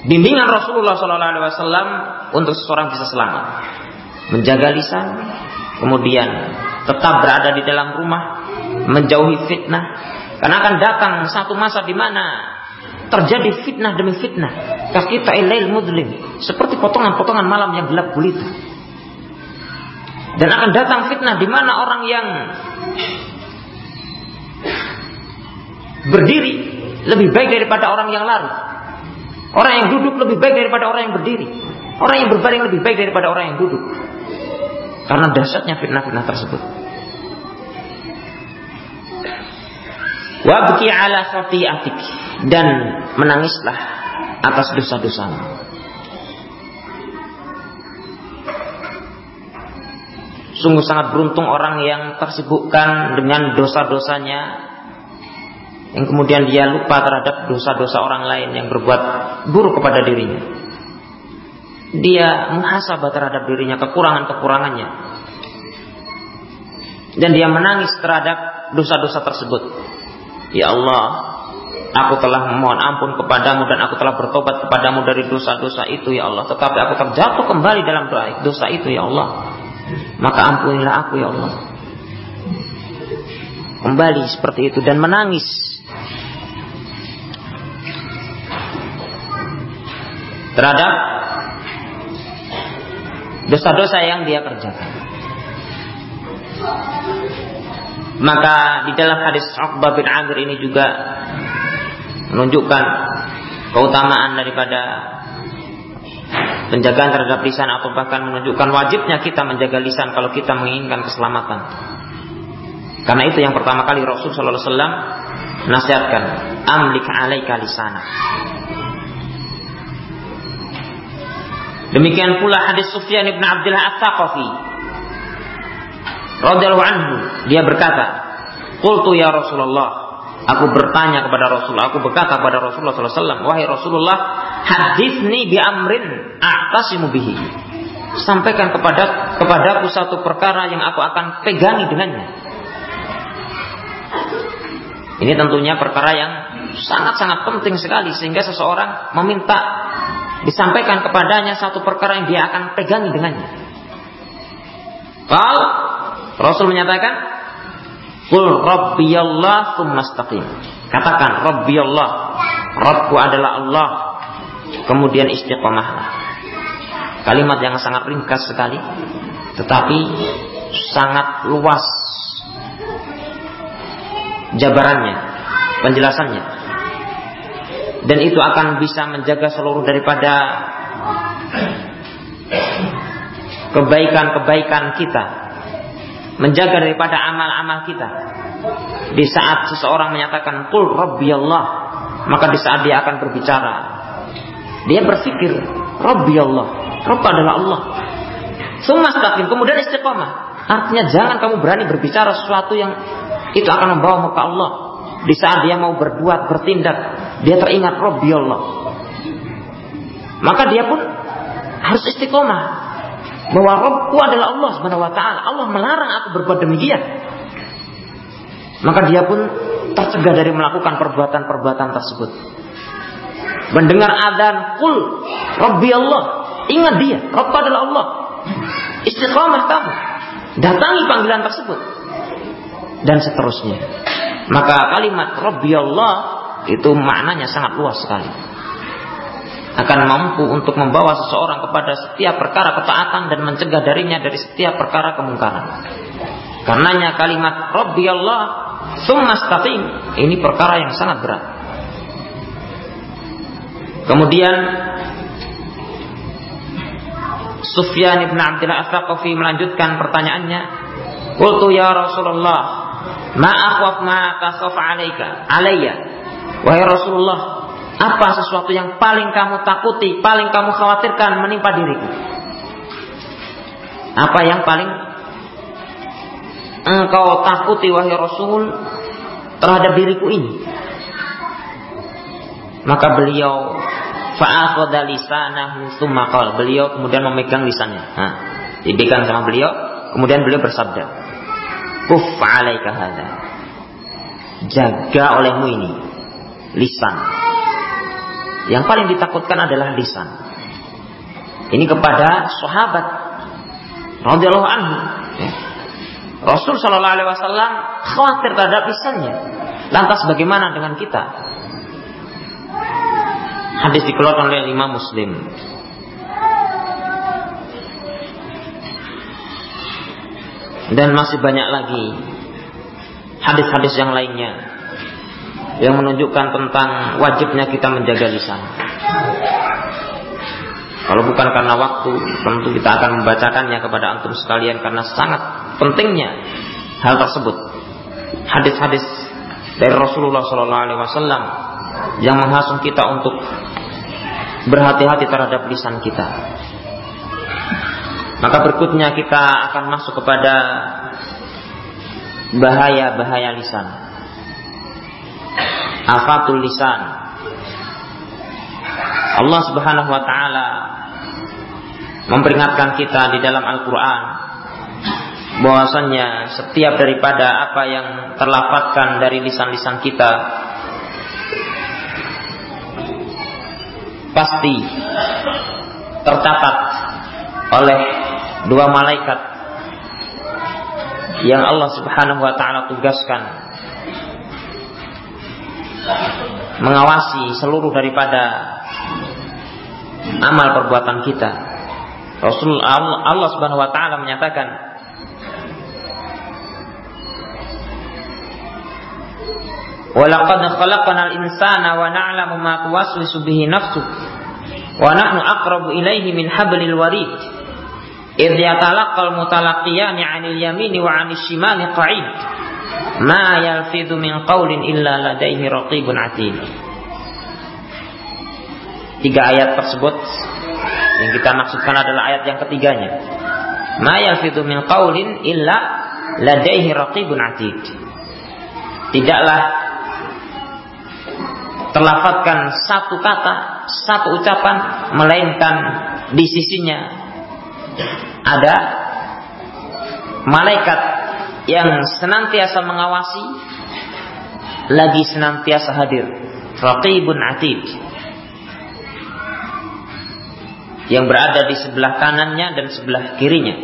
Bimbingan Rasulullah SAW untuk seseorang bisa selamat, menjaga lisan, kemudian tetap berada di dalam rumah, menjauhi fitnah, karena akan datang satu masa di mana terjadi fitnah demi fitnah. Kakita ilail mudlim. Seperti potongan-potongan malam yang gelap gulita. Dan akan datang fitnah di mana orang yang berdiri lebih baik daripada orang yang lari. Orang yang duduk lebih baik daripada orang yang berdiri. Orang yang berbaring lebih baik daripada orang yang duduk. Karena dahsyatnya fitnah-fitnah tersebut. Wabki ala khati'atik dan menangislah atas dosa-dosamu. Sungguh sangat beruntung orang yang tersibukkan dengan dosa-dosanya yang kemudian dia lupa terhadap dosa-dosa orang lain yang berbuat buruk kepada dirinya. Dia muhasabah terhadap dirinya, kekurangan-kekurangannya. Dan dia menangis terhadap dosa-dosa tersebut. Ya Allah, aku telah memohon ampun kepadamu dan aku telah bertobat kepadamu dari dosa-dosa itu ya Allah. Tetapi aku terjatuh kembali dalam dosa itu ya Allah. Maka ampunilah aku ya Allah. Kembali seperti itu dan menangis. Terhadap dosa-dosa yang dia kerjakan. Maka di dalam hadis Uqbah bin Amir ini juga menunjukkan keutamaan daripada penjagaan terhadap lisan atau bahkan menunjukkan wajibnya kita menjaga lisan kalau kita menginginkan keselamatan. Karena itu yang pertama kali Rasul Shallallahu Alaihi Wasallam nasihatkan, amlik alaika lisana. Demikian pula hadis Sufyan bin Abdullah At-Taqafi radhiyallahu anhu dia berkata qultu ya Rasulullah aku bertanya kepada Rasulullah aku berkata kepada Rasulullah SAW wahai Rasulullah hadithni bi amrin a'tasimu bihi. Sampaikan kepada kepadaku satu perkara yang aku akan pegangi dengannya. Ini tentunya perkara yang sangat-sangat penting sekali sehingga seseorang meminta disampaikan kepadanya satu perkara yang dia akan pegangi dengannya. Kalau Rasul menyatakan, Qul Rabbiyallah tsumastaqim. Katakan Rabbiyallah. Rabbku adalah Allah. Kemudian istiqomahlah. Kalimat yang sangat ringkas sekali. Tetapi sangat luas. Jabarannya. Penjelasannya. Dan itu akan bisa menjaga seluruh daripada kebaikan-kebaikan kita menjaga daripada amal-amal kita. Di saat seseorang menyatakan kul Rabbi Allah, maka di saat dia akan berbicara, dia berpikir Rabbi Allah, Rabb adalah Allah. Summa kemudian istiqomah. Artinya jangan kamu berani berbicara sesuatu yang itu akan membawa muka Allah. Di saat dia mau berbuat, bertindak, dia teringat Rabbi Allah. Maka dia pun harus istiqomah bahwa Rabbku adalah Allah Subhanahu wa. Allah melarang aku berbuat demikian. Maka dia pun tercegah dari melakukan perbuatan-perbuatan tersebut. Mendengar adzan kul Rabbi Allah. Ingat dia, Rabb adalah Allah. Istiqamah kamu. Datangi panggilan tersebut. Dan seterusnya. Maka kalimat Rabbi Allah itu maknanya sangat luas sekali akan mampu untuk membawa seseorang kepada setiap perkara ketaatan dan mencegah darinya dari setiap perkara kemungkaran. Karenanya kalimat Rabbi Allah summa ini perkara yang sangat berat. Kemudian Sufyan ibn Abdullah As-Saqafi melanjutkan pertanyaannya, "Qultu ya Rasulullah, ma akhwaf 'alaika, alayya?" Wahai Rasulullah, apa sesuatu yang paling kamu takuti, paling kamu khawatirkan menimpa diriku? Apa yang paling engkau takuti wahai Rasul terhadap diriku ini? Maka beliau fa'akhadha lisanahu. Beliau kemudian memegang lisannya. Nah, sama beliau, kemudian beliau bersabda, "Kuf 'alaika hadza." Jaga olehmu ini lisan. Yang paling ditakutkan adalah lisan. Ini kepada sahabat radhiyallahu anhu. Rasul Shallallahu Alaihi Wasallam khawatir terhadap lisannya. Lantas bagaimana dengan kita? Hadis dikeluarkan oleh lima Muslim. Dan masih banyak lagi hadis-hadis yang lainnya yang menunjukkan tentang wajibnya kita menjaga lisan. Kalau bukan karena waktu, tentu kita akan membacakannya kepada antum sekalian karena sangat pentingnya hal tersebut. Hadis-hadis dari Rasulullah SAW yang menghasung kita untuk berhati-hati terhadap lisan kita. Maka berikutnya kita akan masuk kepada bahaya-bahaya lisan. Afatul lisan. Allah Subhanahu wa taala memperingatkan kita di dalam Al-Qur'an bahwasanya setiap daripada apa yang terlafazkan dari lisan-lisan kita pasti tercatat oleh dua malaikat yang Allah Subhanahu wa taala tugaskan mengawasi seluruh daripada amal perbuatan kita. Rasul Allah Subhanahu wa taala menyatakan Walaqad khalaqnal insana wa na'lamu ma tuwaswisu bihi nafsu wa nahnu aqrabu ilaihi min hablil warid. Idh 'anil yamini wa 'anil shimali qa'id. Ma yalfidhu min qawlin illa ladaihi raqibun 'atid. Tiga ayat tersebut yang kita maksudkan adalah ayat yang ketiganya. Ma yalfidhu min qawlin illa ladaihi raqibun 'atid. Tidaklah terlafatkan satu kata, satu ucapan, melainkan di sisinya ada malaikat yang senantiasa mengawasi, lagi senantiasa hadir. Raqibun atid. Yang berada di sebelah kanannya dan sebelah kirinya.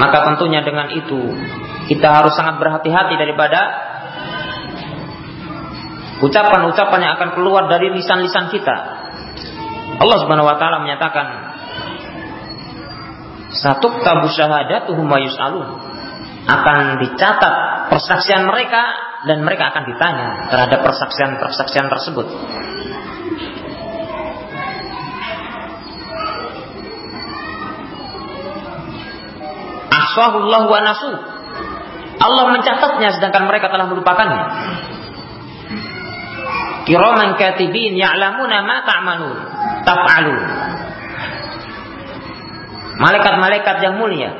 Maka tentunya dengan itu kita harus sangat berhati-hati daripada ucapan-ucapan yang akan keluar dari lisan-lisan kita. Allah Subhanahu wa taala menyatakan satu tabu syahadatuhum wa yus'alun akan dicatat persaksian mereka dan mereka akan ditanya terhadap persaksian-persaksian tersebut. ahsahullah wa nasu. Allah mencatatnya sedangkan mereka telah melupakannya. Kiraman katibin ya'lamuna ma ta'malun. Taf'alun. Malaikat-malaikat yang mulia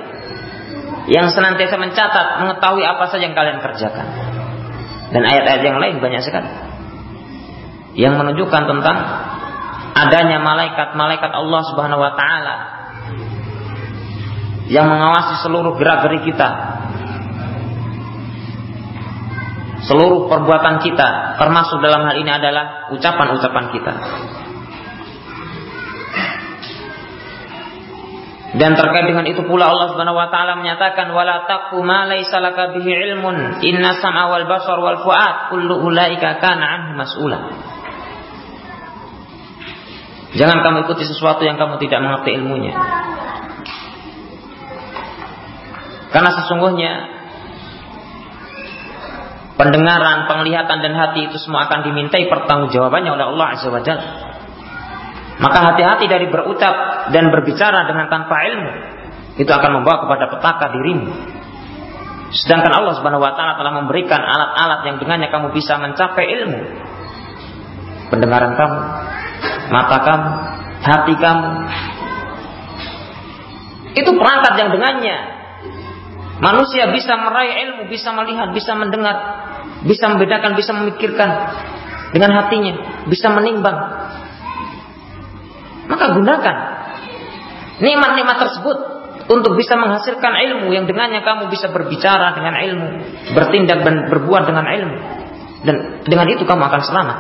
yang senantiasa mencatat, mengetahui apa saja yang kalian kerjakan. Dan ayat-ayat yang lain banyak sekali yang menunjukkan tentang adanya malaikat-malaikat Allah Subhanahu wa taala yang mengawasi seluruh gerak-gerik kita. Seluruh perbuatan kita, termasuk dalam hal ini adalah ucapan-ucapan kita. Dan terkait dengan itu pula Allah Subhanahu wa taala menyatakan wala taqfu ma laysa laka bihi ilmun inna sam'a wal basar wal fuad kullu ulaika kana anhu mas'ula. Jangan kamu ikuti sesuatu yang kamu tidak mengerti ilmunya. Karena sesungguhnya pendengaran, penglihatan dan hati itu semua akan dimintai pertanggungjawabannya oleh Allah Azza wa Jalla. Maka hati-hati dari berucap dan berbicara dengan tanpa ilmu. Itu akan membawa kepada petaka dirimu. Sedangkan Allah Subhanahu wa taala telah memberikan alat-alat yang dengannya kamu bisa mencapai ilmu. pendengaran kamu, mata kamu, hati kamu. Itu perangkat yang dengannya manusia bisa meraih ilmu, bisa melihat, bisa mendengar, bisa membedakan, bisa memikirkan dengan hatinya, bisa menimbang. Maka gunakan nikmat-nikmat tersebut untuk bisa menghasilkan ilmu yang dengannya kamu bisa berbicara dengan ilmu, bertindak dan berbuat dengan ilmu. Dan dengan itu kamu akan selamat.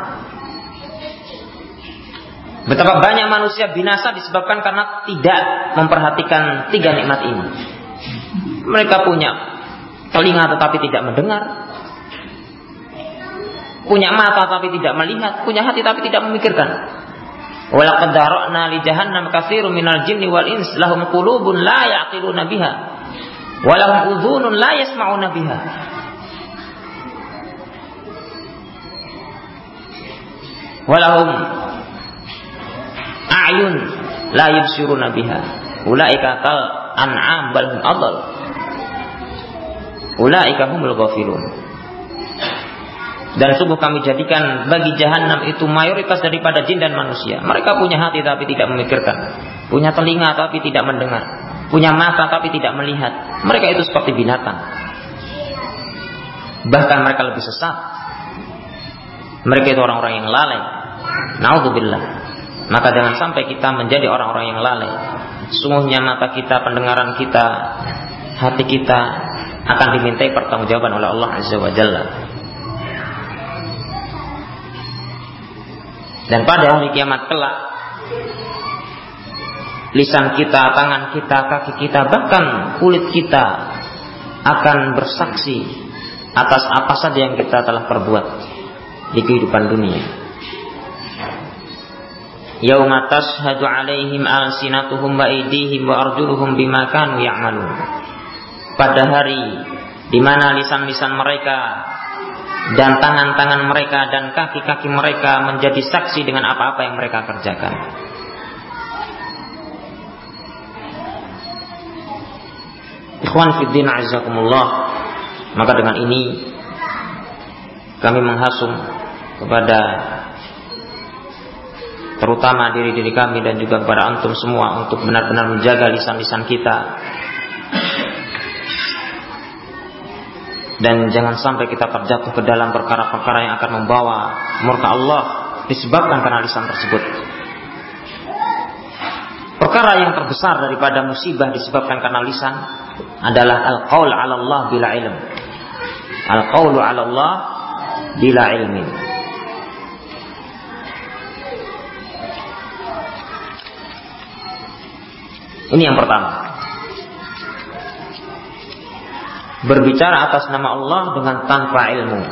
Betapa banyak manusia binasa disebabkan karena tidak memperhatikan tiga nikmat ini. Mereka punya telinga tetapi tidak mendengar, punya mata tapi tidak melihat, punya hati tapi tidak memikirkan. Walaqad dara'na li jahannam katsirun minal jinni wal ins. Lahum qulubun la yaqiluna biha. Wa lahum udhunun la yasma'una biha. Walahum a'yun la yubsiruna biha. Ulaika kal an'am bal hum adall ulaika humul ghafilun dan sungguh kami jadikan bagi jahanam itu mayoritas daripada jin dan manusia. Mereka punya hati tapi tidak memikirkan. Punya telinga tapi tidak mendengar. Punya mata tapi tidak melihat. Mereka itu seperti binatang. Bahkan mereka lebih sesat. Mereka itu orang-orang yang lalai. Naudzubillah. Maka jangan sampai kita menjadi orang-orang yang lalai. Sungguhnya mata kita, pendengaran kita, hati kita akan dimintai pertanggungjawaban oleh Allah Azza wa Jalla. Dan pada hari kiamat kelak lisan kita, tangan kita, kaki kita, bahkan kulit kita akan bersaksi atas apa saja yang kita telah perbuat di kehidupan dunia. Yauma tashhadu alaihim alsinatuhum wa aydihim wa arjuluhum bima kanu ya'malun. Pada hari di mana lisan-lisan mereka dan tangan-tangan mereka dan kaki-kaki mereka menjadi saksi dengan apa-apa yang mereka kerjakan. Ikhwan fiddin azakumullah. Maka dengan ini kami menghasung kepada terutama diri-diri kami dan juga kepada antum semua untuk benar-benar menjaga lisan-lisan kita dan jangan sampai kita terjatuh ke dalam perkara-perkara yang akan membawa murka Allah disebabkan karena lisan tersebut. Perkara yang terbesar daripada musibah disebabkan karena lisan adalah al-qaul 'ala Allah bila ilm. Al-qaulu 'ala Allah bila ilmin. Ini yang pertama. Berbicara atas nama Allah dengan tanpa ilmu.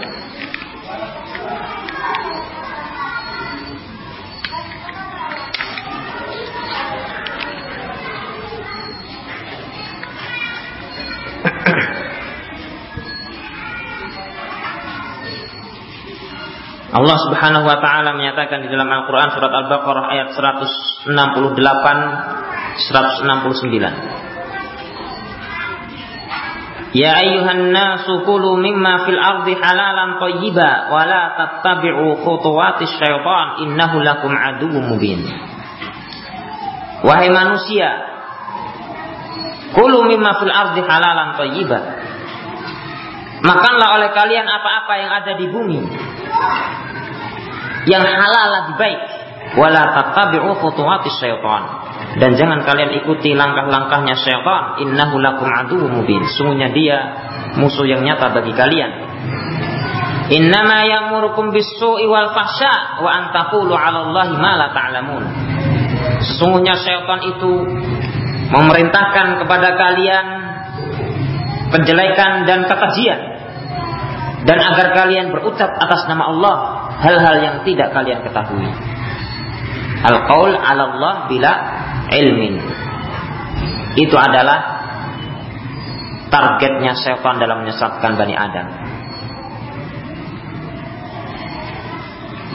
Allah Subhanahu wa taala menyatakan di dalam Al-Qur'an surat Al-Baqarah ayat 168 169 Ya ayuhan nasu kulu mimma fil ardi halalan tayyiba wa la tattabi'u khutuwatis syaitan innahu lakum aduwwum mubin. Wahai manusia kulu mimma fil ardi halalan tayyiba. Makanlah oleh kalian apa-apa yang ada di bumi yang halal lebih baik. Wala tattabi'u khutuwatis syaitan dan jangan kalian ikuti langkah-langkahnya syaitan. Innahu lakum aduwwum mubin. Sungguhnya dia musuh yang nyata bagi kalian. Innama ya'murukum bis-su'i wal fahsya wa an taqulu 'ala Allahi ma la ta'lamun. Sesungguhnya syaitan itu memerintahkan kepada kalian kejelekan dan kekejian dan agar kalian berucap atas nama Allah hal-hal yang tidak kalian ketahui al-qaul 'ala Allah bila ilmin. Itu adalah targetnya setan dalam menyesatkan Bani Adam.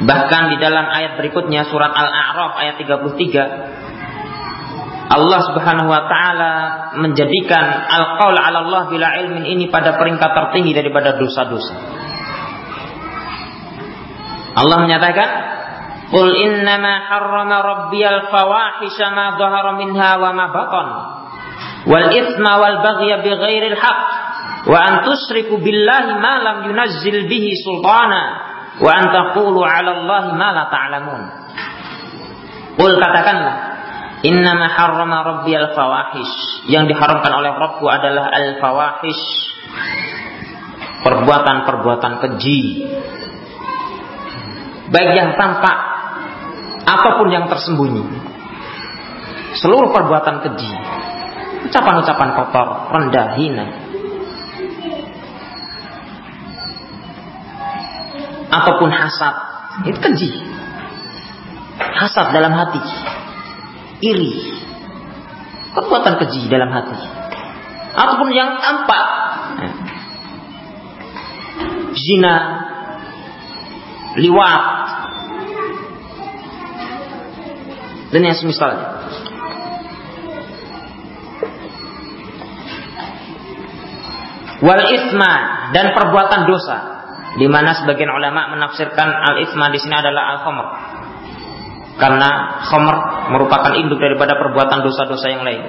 Bahkan di dalam ayat berikutnya surat Al-A'raf ayat 33 Allah Subhanahu wa taala menjadikan al-qaul 'ala Allah bila ilmin ini pada peringkat tertinggi daripada dosa-dosa. Allah menyatakan Qul innama harrama rabbiyal fawahisha ma dhahara minha wa ma batan wal ithma wal baghya bighairil haqq wa an tusyriku billahi ma lam yunazzil bihi sultana wa an taqulu 'ala katakanlah Innama harrama rabbiyal fawahish. Yang diharamkan oleh Rabbku adalah al fawahish. Perbuatan-perbuatan keji. Baik yang tampak ataupun yang tersembunyi. Seluruh perbuatan keji. Ucapan-ucapan kotor, rendah, hina. Ataupun hasad. Itu keji. Hasad dalam hati iri, perbuatan keji dalam hati, ataupun yang tampak, zina, liwat, dan yang semisalnya. Wal isma dan perbuatan dosa, di mana sebagian ulama menafsirkan al isma di sini adalah al khamr karena khamr merupakan induk daripada perbuatan dosa-dosa yang lain.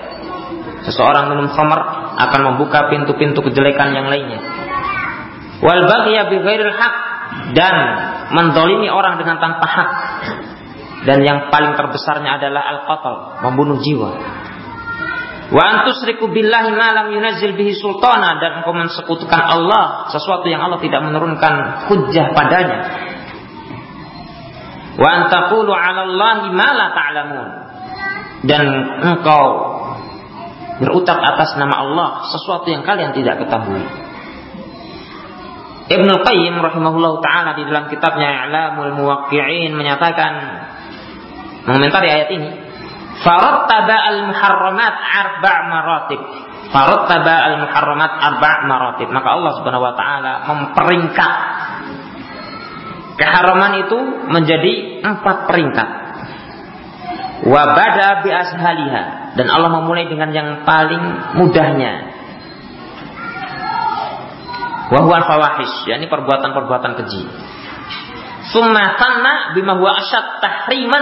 Seseorang minum khamr akan membuka pintu-pintu kejelekan yang lainnya. Wal baghya bi dan mendolimi orang dengan tanpa hak. Dan yang paling terbesarnya adalah al-qatl, membunuh jiwa. Wa antusriku billahi ma lam yunazzil bihi sultana dan engkau mensekutukan Allah sesuatu yang Allah tidak menurunkan hujjah padanya wa antaqulu 'ala Allahi ma la ta'lamun dan engkau berucap atas nama Allah sesuatu yang kalian tidak ketahui. Ibnu Qayyim rahimahullah taala di dalam kitabnya I'lamul Muwaqqi'in menyatakan mengomentari ayat ini, "Farattaba al-muharramat arba' maratib." Farattaba al-muharramat arba' maratib. Maka Allah Subhanahu wa taala memperingkat Keharaman itu menjadi empat peringkat. Wabada bi ashaliha dan Allah memulai dengan yang paling mudahnya. Wahwal fawahish, yakni perbuatan-perbuatan keji.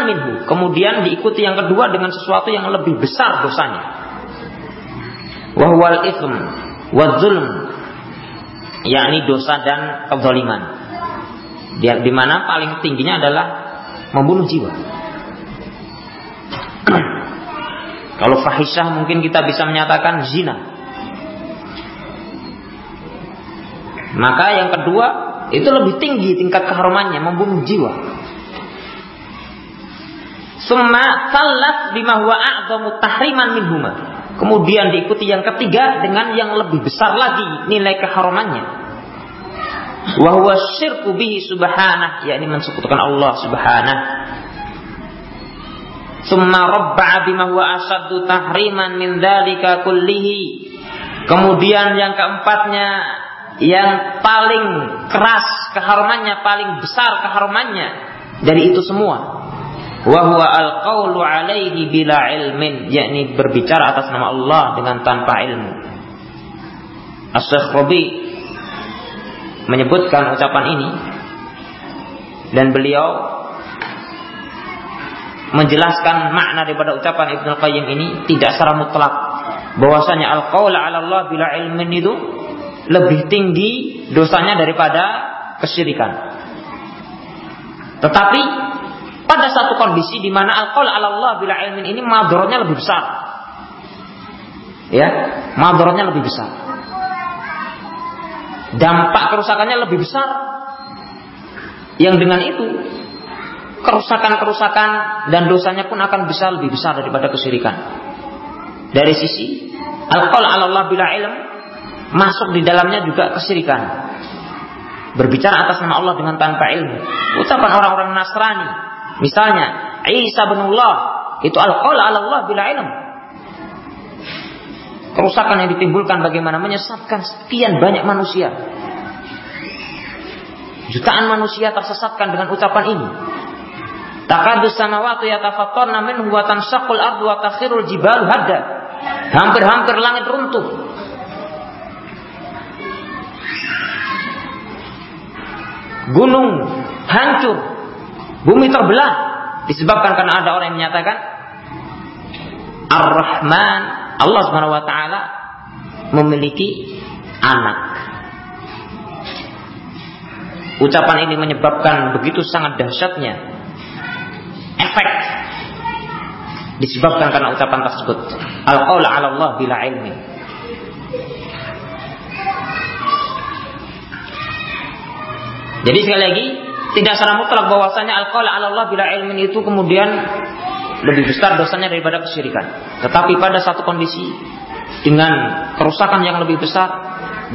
Minhu. Kemudian diikuti yang kedua dengan sesuatu yang lebih besar dosanya. Wahwal ithm yakni dosa dan kezaliman. Di mana paling tingginya adalah membunuh jiwa. Kalau fahisyah mungkin kita bisa menyatakan zina. Maka yang kedua itu lebih tinggi tingkat keharumannya membunuh jiwa. Summa salat bima huwa a'zamu tahriman minhuma. Kemudian diikuti yang ketiga dengan yang lebih besar lagi nilai keharumannya wa syirku bihi subhanah yakni mensekutukan Allah subhanah summa rabba'a bima huwa asaddu tahriman min dzalika kullihi kemudian yang keempatnya yang paling keras keharumannya paling besar keharumannya dari itu semua. Wa huwa al-qawlu alaihi bila ilmin yakni berbicara atas nama Allah dengan tanpa ilmu. As-Syekh menyebutkan ucapan ini dan beliau menjelaskan makna daripada ucapan Ibnu Qayyim ini tidak secara mutlak. Bahwasanya al-qaul 'ala Allah bila ilmin itu lebih tinggi dosanya daripada kesyirikan. Tetapi pada satu kondisi di mana al-qaul 'ala Allah bila ilmin ini madorotnya lebih besar. Ya, madorotnya lebih besar dampak kerusakannya lebih besar. Yang dengan itu kerusakan-kerusakan dan dosanya pun akan bisa lebih besar daripada kesyirikan. Dari sisi alkohol Allah bila ilm masuk di dalamnya juga kesyirikan. Berbicara atas nama Allah dengan tanpa ilmu. Ucapan orang-orang Nasrani. Misalnya, Isa bin Allah. Itu alkohol Allah bila ilm. Kerusakan yang ditimbulkan bagaimana menyesatkan sekian banyak manusia. Jutaan manusia tersesatkan dengan ucapan ini. Takadu samawati yatafattarna minhu wa tansaqul ardu wa takhirul jibalu hadda. Hampir-hampir langit runtuh. Gunung hancur Bumi terbelah disebabkan karena ada orang yang menyatakan Ar-Rahman Allah Subhanahu wa taala memiliki anak. Ucapan ini menyebabkan begitu sangat dahsyatnya efek disebabkan karena ucapan tersebut. Al-qaul 'ala Allah bila ilmi. Jadi sekali lagi tidak secara mutlak bahwasanya al-qaul 'ala Allah bila ilmi itu kemudian lebih besar dosanya daripada kesyirikan. Tetapi pada satu kondisi dengan kerusakan yang lebih besar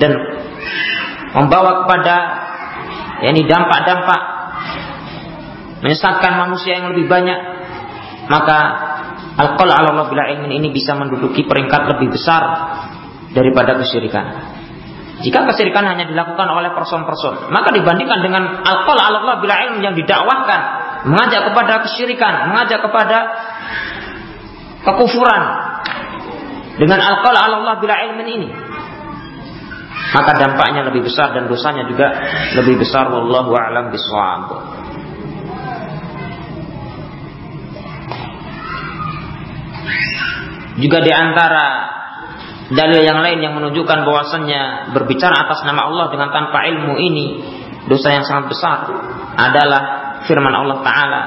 dan membawa kepada yakni dampak-dampak menyesatkan manusia yang lebih banyak maka al-qal Allah bila ilmin ini bisa menduduki peringkat lebih besar daripada kesyirikan. Jika kesyirikan hanya dilakukan oleh person-person, maka dibandingkan dengan al-qal Allah bila ilmin yang didakwahkan, mengajak kepada kesyirikan, mengajak kepada kekufuran dengan al-qal Allah bila ilmin ini, maka dampaknya lebih besar dan dosanya juga lebih besar wallahu a'lam bishawab. Juga di antara dalil yang lain yang menunjukkan bahwasannya berbicara atas nama Allah dengan tanpa ilmu ini dosa yang sangat besar adalah firman Allah taala.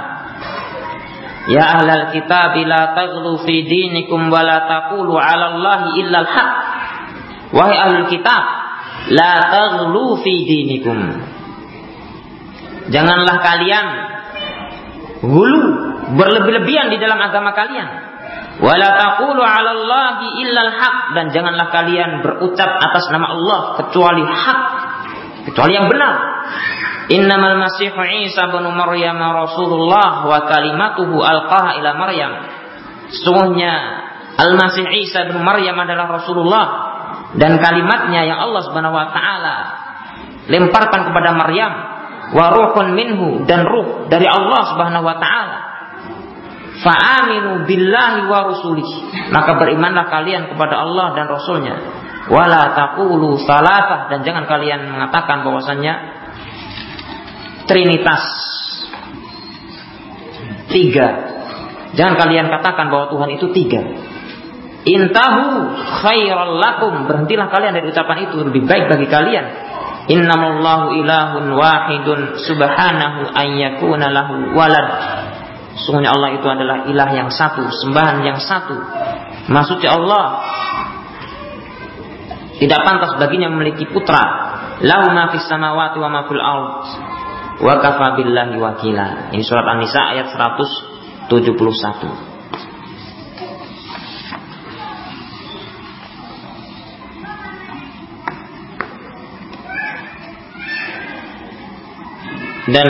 Ya ahlal kitab la taghlu fi dinikum wa la taqulu 'ala Allahi illa al-haq Wahai ahlul kitab la taghlu fi dinikum. Janganlah kalian hulu berlebih-lebihan di dalam agama kalian Wala taqulu 'ala Allahi illa haq dan janganlah kalian berucap atas nama Allah kecuali hak, kecuali yang benar. Innamal Masih Isa bin Maryam Rasulullah wa kalimatuhu alqaha ila Maryam. Sesungguhnya Al-Masih Isa bin Maryam adalah Rasulullah. Dan kalimatnya yang Allah Subhanahu wa taala lemparkan kepada Maryam. Wa ruhun minhu. Dan ruh dari Allah Subhanahu wa taala Fa'aminu billahi wa rusulih. Maka berimanlah kalian kepada Allah dan Rasulnya. Wala taqulu salatah. Dan jangan kalian mengatakan bahwasannya Trinitas. Tiga. Jangan kalian katakan bahwa Tuhan itu tiga. Intahu khairal lakum. Berhentilah kalian dari ucapan itu. Lebih baik bagi kalian. Innamallahu ilahun wahidun subhanahu an lahu walad Sungguhnya Allah itu adalah ilah yang satu, sembahan yang satu. Maksudnya Allah tidak pantas baginya memiliki putra. Lahu ma fis samawati wa ma fil ard. Wa kafa billahi wakila. Ini surat An-Nisa ayat 171. Dan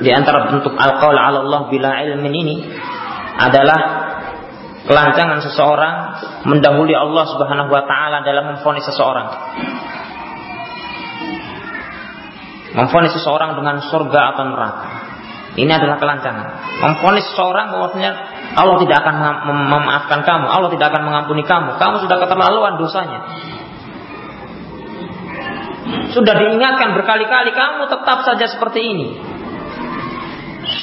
di antara bentuk al-qaul ala Allah bila ilmin ini adalah kelancangan seseorang mendahului Allah Subhanahu wa taala dalam memfonis seseorang. Memfonis seseorang dengan surga atau neraka. Ini adalah kelancangan. Memfonis seseorang bahwasanya Allah tidak akan memaafkan kamu, Allah tidak akan mengampuni kamu. Kamu sudah keterlaluan dosanya. Sudah diingatkan berkali-kali kamu tetap saja seperti ini.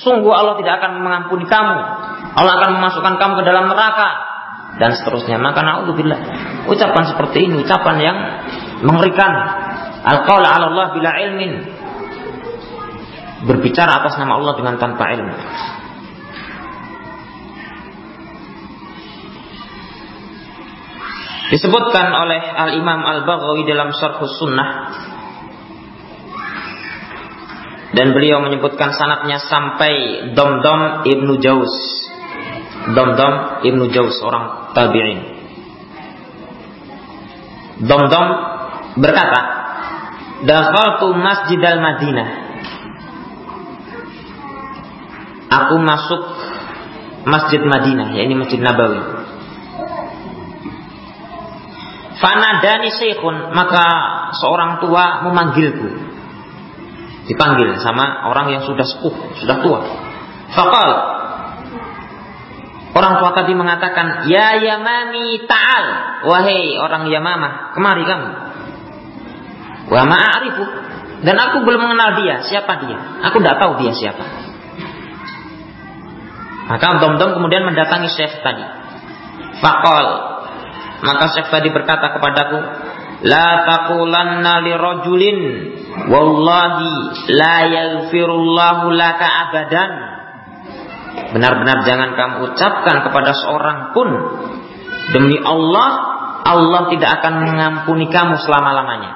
Sungguh Allah tidak akan mengampuni kamu. Allah akan memasukkan kamu ke dalam neraka dan seterusnya. Maka naudzubillah. Ucapan seperti ini ucapan yang mengerikan. Al-qaul 'ala Allah bila ilmin. Berbicara atas nama Allah dengan tanpa ilmu. Disebutkan oleh Al-Imam Al-Baghawi dalam Syarhus Sunnah dan beliau menyebutkan sanatnya sampai Domdom Ibnu Jauz. Domdom Ibnu Jauz orang tabi'in. Domdom berkata, Dakhaltu Masjid al-Madinah. Aku masuk Masjid Madinah, yakni Masjid Nabawi. Fanadani syekhun, maka seorang tua memanggilku dipanggil sama orang yang sudah sepuh, sudah tua. Fakal Orang tua tadi mengatakan, Ya Yamami ta'al. Wahai orang Yamamah, kemari kamu. Wa ma'arifu. Dan aku belum mengenal dia, siapa dia. Aku tidak tahu dia siapa. Maka Dom-Dom kemudian mendatangi Syekh tadi. Fakol. Maka Syekh tadi berkata kepadaku, La taqulanna li rajulin wallahi la yaghfirullahu laka abadan. Benar-benar jangan kamu ucapkan kepada seorang pun demi Allah Allah tidak akan mengampuni kamu selama-lamanya.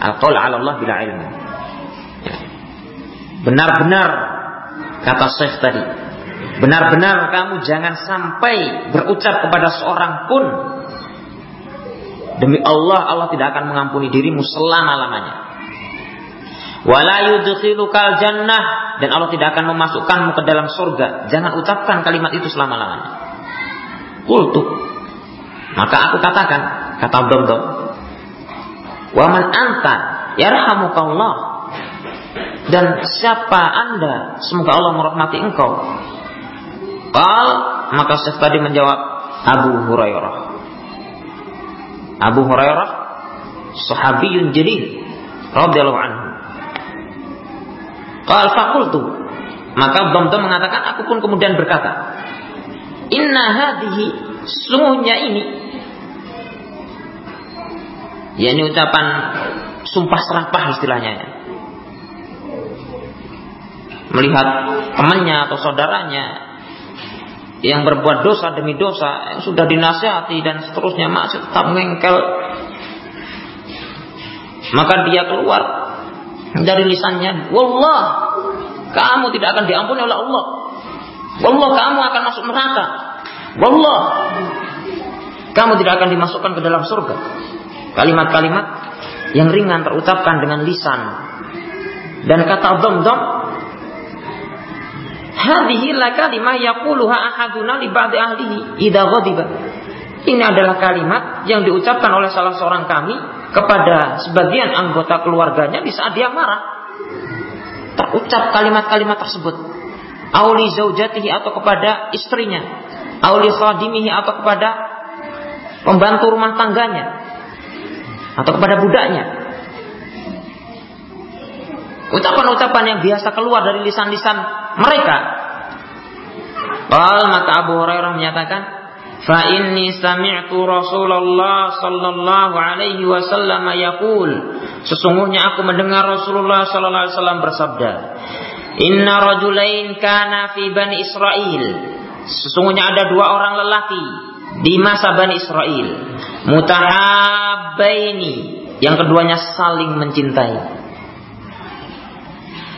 Al-qaul 'ala Allah bila ilmu. Benar-benar kata Syekh tadi, benar-benar kamu jangan sampai berucap kepada seorang pun demi Allah Allah tidak akan mengampuni dirimu selama-lamanya. Jannah dan Allah tidak akan memasukkanmu ke dalam surga. Jangan ucapkan kalimat itu selama-lamanya. Qultu. Maka aku katakan, kata Abdul Wa man anta yarhamukallah. Dan siapa Anda? Semoga Allah merahmati engkau. Qal maka Syekh tadi menjawab Abu Hurairah. Abu Hurairah sahabiyun jalil radhiyallahu anhu. Qal fakultu. Maka Dhamdham mengatakan aku pun kemudian berkata, "Inna hadhihi sungguhnya ini ya ini ucapan sumpah serapah istilahnya ya. Melihat temannya atau saudaranya yang berbuat dosa demi dosa yang sudah dinasihati dan seterusnya masih tetap mengengkel maka dia keluar dari lisannya, Wallah, kamu tidak akan diampuni oleh Allah. Wallah, kamu akan masuk neraka. Wallah, kamu tidak akan dimasukkan ke dalam surga. Kalimat-kalimat yang ringan terucapkan dengan lisan. Dan kata dom-dom, Hadihi la kalimah yaquluha ahaduna li ba'di ahlihi idza ghadiba. Ini adalah kalimat yang diucapkan oleh salah seorang kami kepada sebagian anggota keluarganya di saat dia marah. Terucap kalimat-kalimat tersebut. Auli zaujatihi atau kepada istrinya. Auli khadimihi atau kepada pembantu rumah tangganya. Atau kepada budaknya. Ucapan-ucapan yang biasa keluar dari lisan-lisan mereka. Qal maka Abu Hurairah menyatakan, fa inni sami'tu Rasulullah sallallahu alaihi wasallam yaqul. Sesungguhnya aku mendengar Rasulullah sallallahu alaihi wasallam bersabda Inna rajulain kana fi Bani Israel sesungguhnya ada dua orang lelaki di masa Bani Israel mutahabbaini. Yang keduanya saling mencintai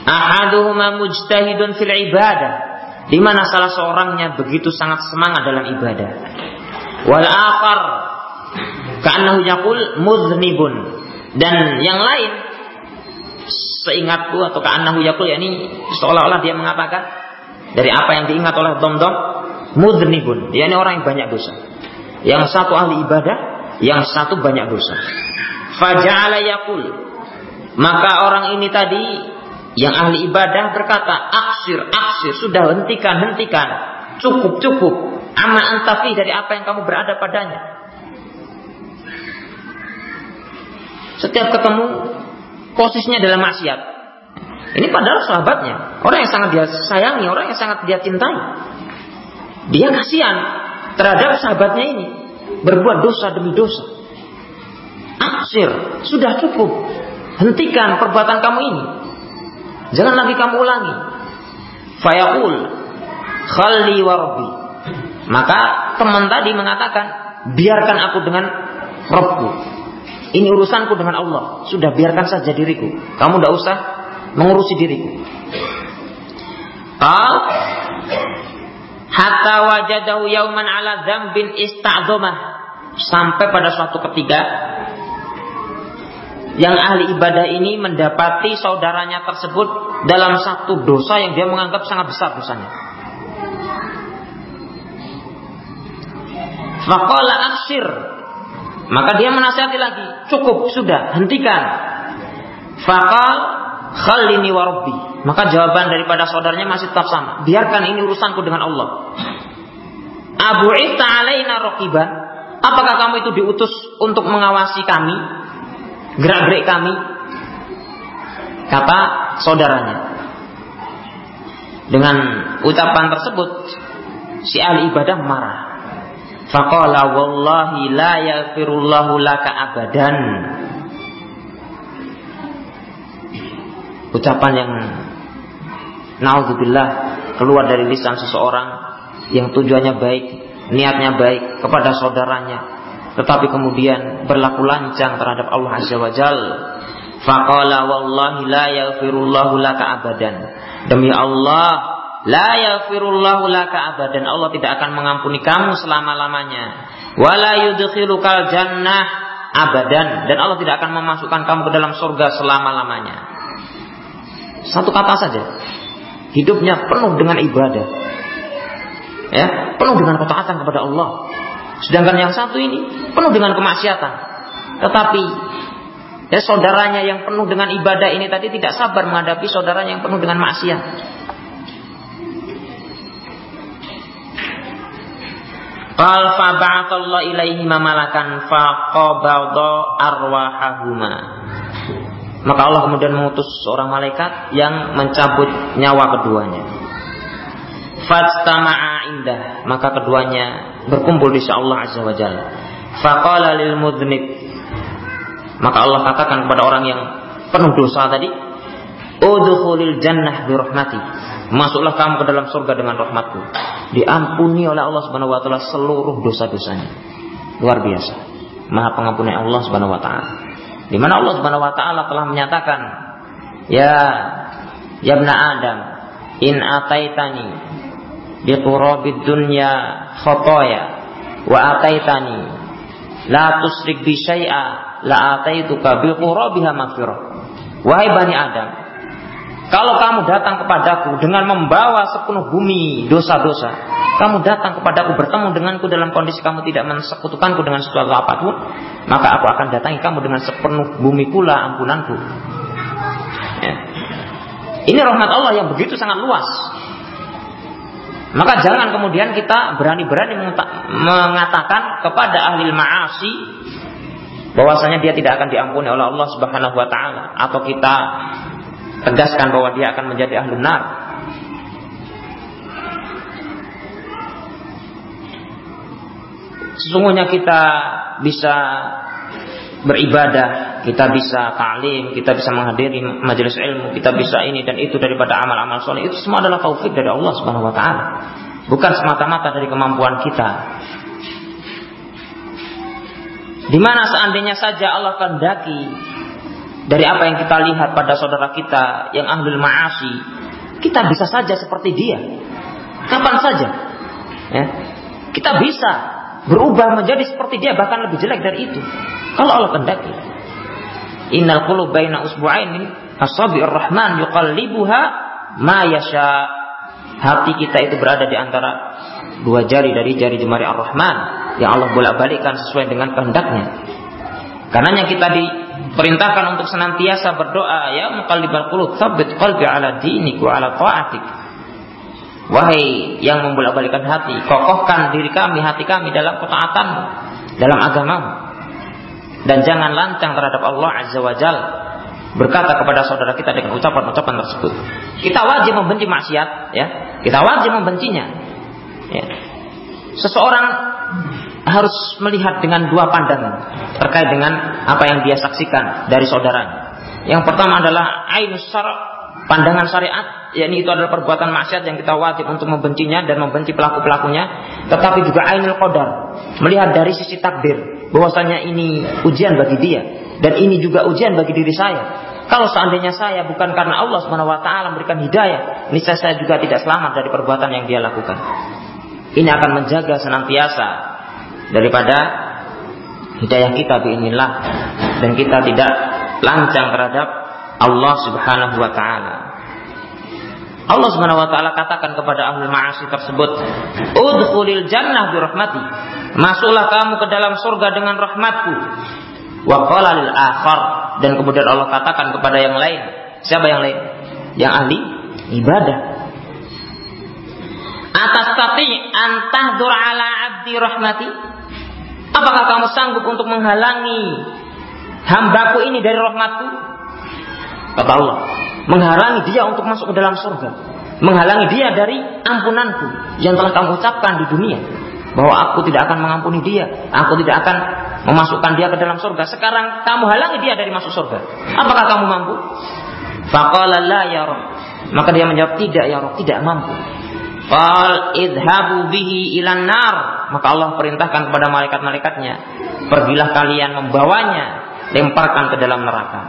ahaduhuma mujtahidun fil ibadah di mana salah seorangnya begitu sangat semangat dalam ibadah. Wal akhar ka'annahu yaqul mudhnibun dan yang lain seingatku atau ka'annahu yaqul yakni seolah-olah dia mengatakan dari apa yang diingat oleh dom-dom mudhnibun yakni orang yang banyak dosa. Yang satu ahli ibadah, yang satu banyak dosa. Faja'ala yaqul maka orang ini tadi yang ahli ibadah berkata, aksir, aksir, sudah hentikan, hentikan. Cukup, cukup. Ama antafi dari apa yang kamu berada padanya. Setiap ketemu, posisinya dalam maksiat. Ini padahal sahabatnya. Orang yang sangat dia sayangi, orang yang sangat dia cintai. Dia kasihan terhadap sahabatnya ini. Berbuat dosa demi dosa. Aksir, sudah cukup. Hentikan perbuatan kamu ini. Jangan lagi kamu ulangi. Fayaqul khalli warbi. Maka teman tadi mengatakan, biarkan aku dengan Robku. Ini urusanku dengan Allah. Sudah biarkan saja diriku. Kamu tidak usah mengurusi diriku. Qal hatta wajadahu yauman ala dzambin ista'dhamah sampai pada suatu ketika yang ahli ibadah ini mendapati saudaranya tersebut dalam satu dosa yang dia menganggap sangat besar dosanya. Faqala aksir. Maka dia menasihati lagi, cukup sudah, hentikan. Faqal khalini warabbi. Maka jawaban daripada saudaranya masih tetap sama. Biarkan ini urusanku dengan Allah. Abu Ita alaina rokiban. Apakah kamu itu diutus untuk mengawasi kami? Gerak-gerik kami kata saudaranya Dengan ucapan tersebut si ahli ibadah marah. Faqala wallahi la yaghfirullahu laka abadan. Ucapan yang naudzubillah keluar dari lisan seseorang yang tujuannya baik, niatnya baik kepada saudaranya, tetapi kemudian berlaku lancang terhadap Allah Azza wa Jal. Faqala wallahi la yaghfirullahu laka abadan. Demi Allah, la yaghfirullahu laka abadan. Allah tidak akan mengampuni kamu selama-lamanya. Wala yudkhilukal jannah abadan dan Allah tidak akan memasukkan kamu ke dalam surga selama-lamanya. Satu kata saja. Hidupnya penuh dengan ibadah. Ya, penuh dengan ketaatan kepada Allah. Sedangkan yang satu ini penuh dengan kemaksiatan. Tetapi Ya, saudaranya yang penuh dengan ibadah ini tadi tidak sabar menghadapi saudaranya yang penuh dengan maksiat. Qal fa ba'athallahu ilaihi mamalakan faqabadha arwahahuma. Maka Allah kemudian mengutus seorang malaikat yang mencabut nyawa keduanya. Indah, maka keduanya berkumpul di Allah Azza wa Jalla. Faqala lil maka Allah katakan kepada orang yang penuh dosa tadi, Udkhulil jannah bi rahmati. Masuklah kamu ke dalam surga dengan rahmatku. Diampuni oleh Allah Subhanahu wa taala seluruh dosa-dosanya. Luar biasa. Maha pengampun Allah Subhanahu wa taala. Di mana Allah Subhanahu wa taala telah menyatakan, "Ya ya Adam, in ataitani bi qurabid dunya khotoya wa ataitani la tusrik bi syai'a la ataituka bi qurabiha maghfirah. Wahai Bani Adam, kalau kamu datang kepadaku dengan membawa sepenuh bumi dosa-dosa, kamu datang kepadaku bertemu denganku dalam kondisi kamu tidak mensekutukanku dengan sesuatu apa pun, maka aku akan datangi kamu dengan sepenuh bumi pula ampunanku. Ya. Ini rahmat Allah yang begitu sangat luas. Maka jangan kemudian kita berani-berani mengatakan kepada ahli ma'asi bahwasanya dia tidak akan diampuni oleh Allah Subhanahu wa taala atau kita tegaskan bahwa dia akan menjadi ahli nar. Sesungguhnya kita bisa beribadah, kita bisa taklim, kita bisa menghadiri majelis ilmu, kita bisa ini dan itu daripada amal-amal soleh itu semua adalah taufik dari Allah Subhanahu wa taala. Bukan semata-mata dari kemampuan kita, di mana seandainya saja Allah kehendaki dari apa yang kita lihat pada saudara kita yang ahlul ma'asi, kita bisa saja seperti dia. Kapan saja. Ya. Kita bisa berubah menjadi seperti dia bahkan lebih jelek dari itu. Kalau Allah kehendaki. Innal qulub usbu'aini asabi'ir rahman yuqallibuha ma yasha. Hati kita itu berada di antara dua jari dari jari jemari Ar-Rahman yang Allah bolak-balikkan sesuai dengan kehendaknya. Karenanya kita diperintahkan untuk senantiasa berdoa ya muqallibal qulub tsabbit qalbi ala dinik wa ala ta'atik. Wahai yang membolak-balikkan hati, kokohkan diri kami, hati kami dalam ketaatanmu, dalam agamamu. Dan jangan lancang terhadap Allah Azza wa Jal berkata kepada saudara kita dengan ucapan-ucapan tersebut. Kita wajib membenci maksiat, ya. Kita wajib membencinya. Ya. Seseorang harus melihat dengan dua pandangan terkait dengan apa yang dia saksikan dari saudaranya. Yang pertama adalah ainus syara, pandangan syariat, yakni itu adalah perbuatan maksiat yang kita wajib untuk membencinya dan membenci pelaku-pelakunya, tetapi juga ainul qadar, melihat dari sisi takdir bahwasanya ini ujian bagi dia dan ini juga ujian bagi diri saya. Kalau seandainya saya bukan karena Allah Subhanahu wa taala memberikan hidayah, niscaya saya juga tidak selamat dari perbuatan yang dia lakukan. Ini akan menjaga senantiasa daripada hidayah kita biinillah dan kita tidak lancang terhadap Allah Subhanahu wa taala. Allah Subhanahu wa taala katakan kepada ahli ma'asi tersebut, "Udkhulil jannah bi rahmati." Masuklah kamu ke dalam surga dengan rahmatku. Wa qala lil akhar dan kemudian Allah katakan kepada yang lain. Siapa yang lain? Yang ahli ibadah. Atas tapi antahdur ala abdi rahmati Apakah kamu sanggup untuk menghalangi hambaku ini dari rahmatku? Kata Allah, menghalangi dia untuk masuk ke dalam surga. menghalangi dia dari ampunanku yang telah kamu ucapkan di dunia bahwa aku tidak akan mengampuni dia, aku tidak akan memasukkan dia ke dalam surga. Sekarang kamu halangi dia dari masuk surga. Apakah kamu mampu? Faqala la ya Rabb. Maka dia menjawab tidak ya Rabb, tidak mampu. Qal idhabu bihi ilan nar. Maka Allah perintahkan kepada malaikat-malaikatnya, pergilah kalian membawanya, lemparkan ke dalam neraka.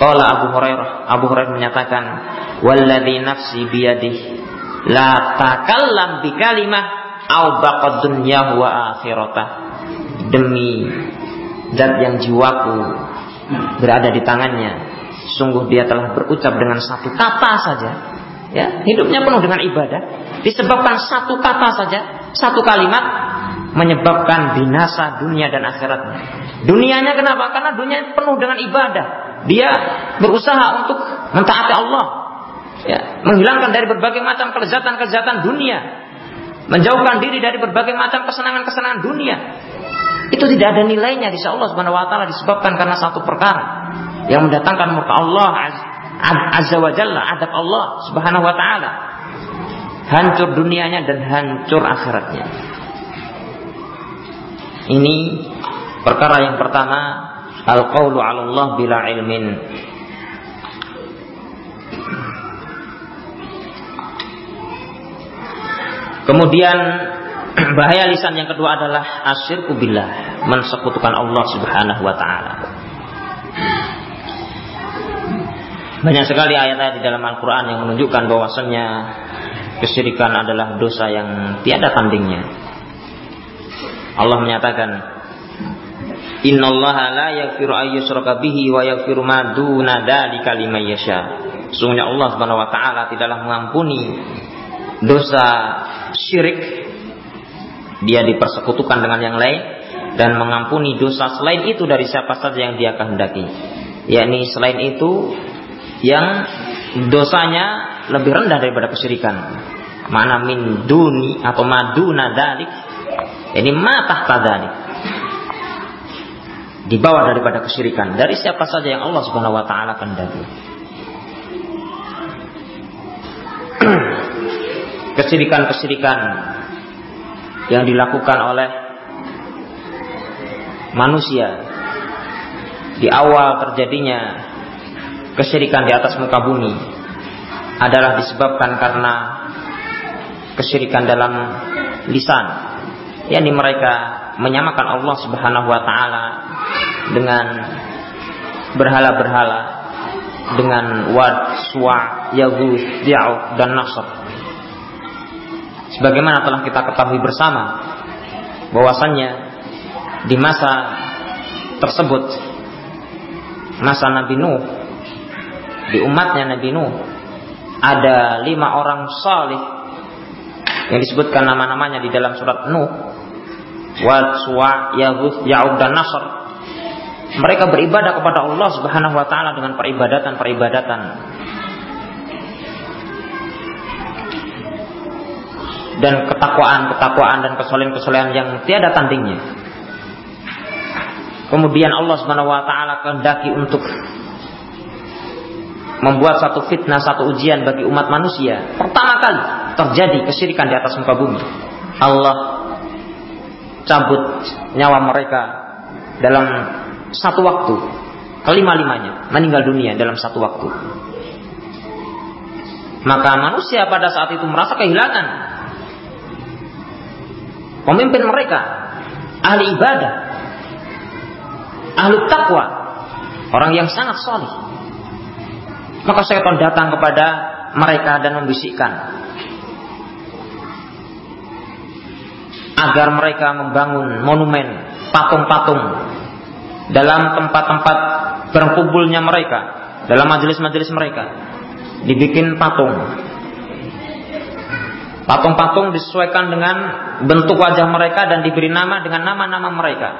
Qala Abu Hurairah, Abu Hurairah menyatakan, "Walladzi nafsi biyadih la takallam bi kalimah au baqad dunya wa akhiratah." Demi zat yang jiwaku berada di tangannya, sungguh dia telah berucap dengan satu kata saja. Ya, hidupnya penuh dengan ibadah, disebabkan satu kata saja, satu kalimat menyebabkan binasa dunia dan akhiratnya. Dunianya kenapa? Karena dunia penuh dengan ibadah. Dia berusaha untuk mentaati Allah. Ya, menghilangkan dari berbagai macam kelezatan-kelezatan dunia. Menjauhkan diri dari berbagai macam kesenangan-kesenangan dunia. Itu tidak ada nilainya di Allah Subhanahu wa taala disebabkan karena satu perkara yang mendatangkan murka Allah azza wa jalla, adab Allah Subhanahu wa taala. Hancur dunianya dan hancur akhiratnya. Ini perkara yang pertama Al-qawlu 'ala Allah bila ilmin. Kemudian bahaya lisan yang kedua adalah asyirku billah, mensekutukan Allah Subhanahu wa taala. Banyak sekali ayat-ayat di dalam Al-Qur'an yang menunjukkan bahwasannya kesyirikan adalah dosa yang tiada tandingnya. Allah menyatakan Innallaha la yaghfiru ayyushraka bihi wa yaghfiru ma duna dzalika liman yasha. Sungguhnya Allah Subhanahu wa taala tidaklah mengampuni dosa syirik dia dipersekutukan dengan yang lain dan mengampuni dosa selain itu dari siapa saja yang dia kehendaki. Yakni selain itu yang dosanya lebih rendah daripada kesyirikan. Mana min duni atau maduna dalik. Ini ma tahta dalik di bawah daripada kesyirikan dari siapa saja yang Allah Subhanahu wa taala kehendaki. Kesyirikan-kesyirikan yang dilakukan oleh manusia di awal terjadinya kesyirikan di atas muka bumi adalah disebabkan karena kesyirikan dalam lisan yakni mereka menyamakan Allah Subhanahu wa taala dengan berhala-berhala dengan Wad, Suwa, Yaguth, Ya'uq dan Nasr. Sebagaimana telah kita ketahui bersama bahwasannya di masa tersebut masa Nabi Nuh di umatnya Nabi Nuh ada lima orang salih yang disebutkan nama-namanya di dalam surat Nuh Yaguth, Ya'uq dan Nasr mereka beribadah kepada Allah Subhanahu wa taala dengan peribadatan-peribadatan dan ketakwaan-ketakwaan dan kesolehan-kesolehan yang tiada tandingnya. Kemudian Allah Subhanahu wa taala kehendaki untuk membuat satu fitnah, satu ujian bagi umat manusia. Pertama kali terjadi kesyirikan di atas muka bumi. Allah cabut nyawa mereka dalam satu waktu. Kelima-limanya meninggal dunia dalam satu waktu. Maka manusia pada saat itu merasa kehilangan pemimpin mereka, ahli ibadah, ahli takwa, orang yang sangat solih. Maka setan datang kepada mereka dan membisikkan agar mereka membangun monumen patung-patung dalam tempat-tempat berkumpulnya mereka, dalam majelis-majelis mereka, dibikin patung. Patung-patung disesuaikan dengan bentuk wajah mereka dan diberi nama dengan nama-nama mereka.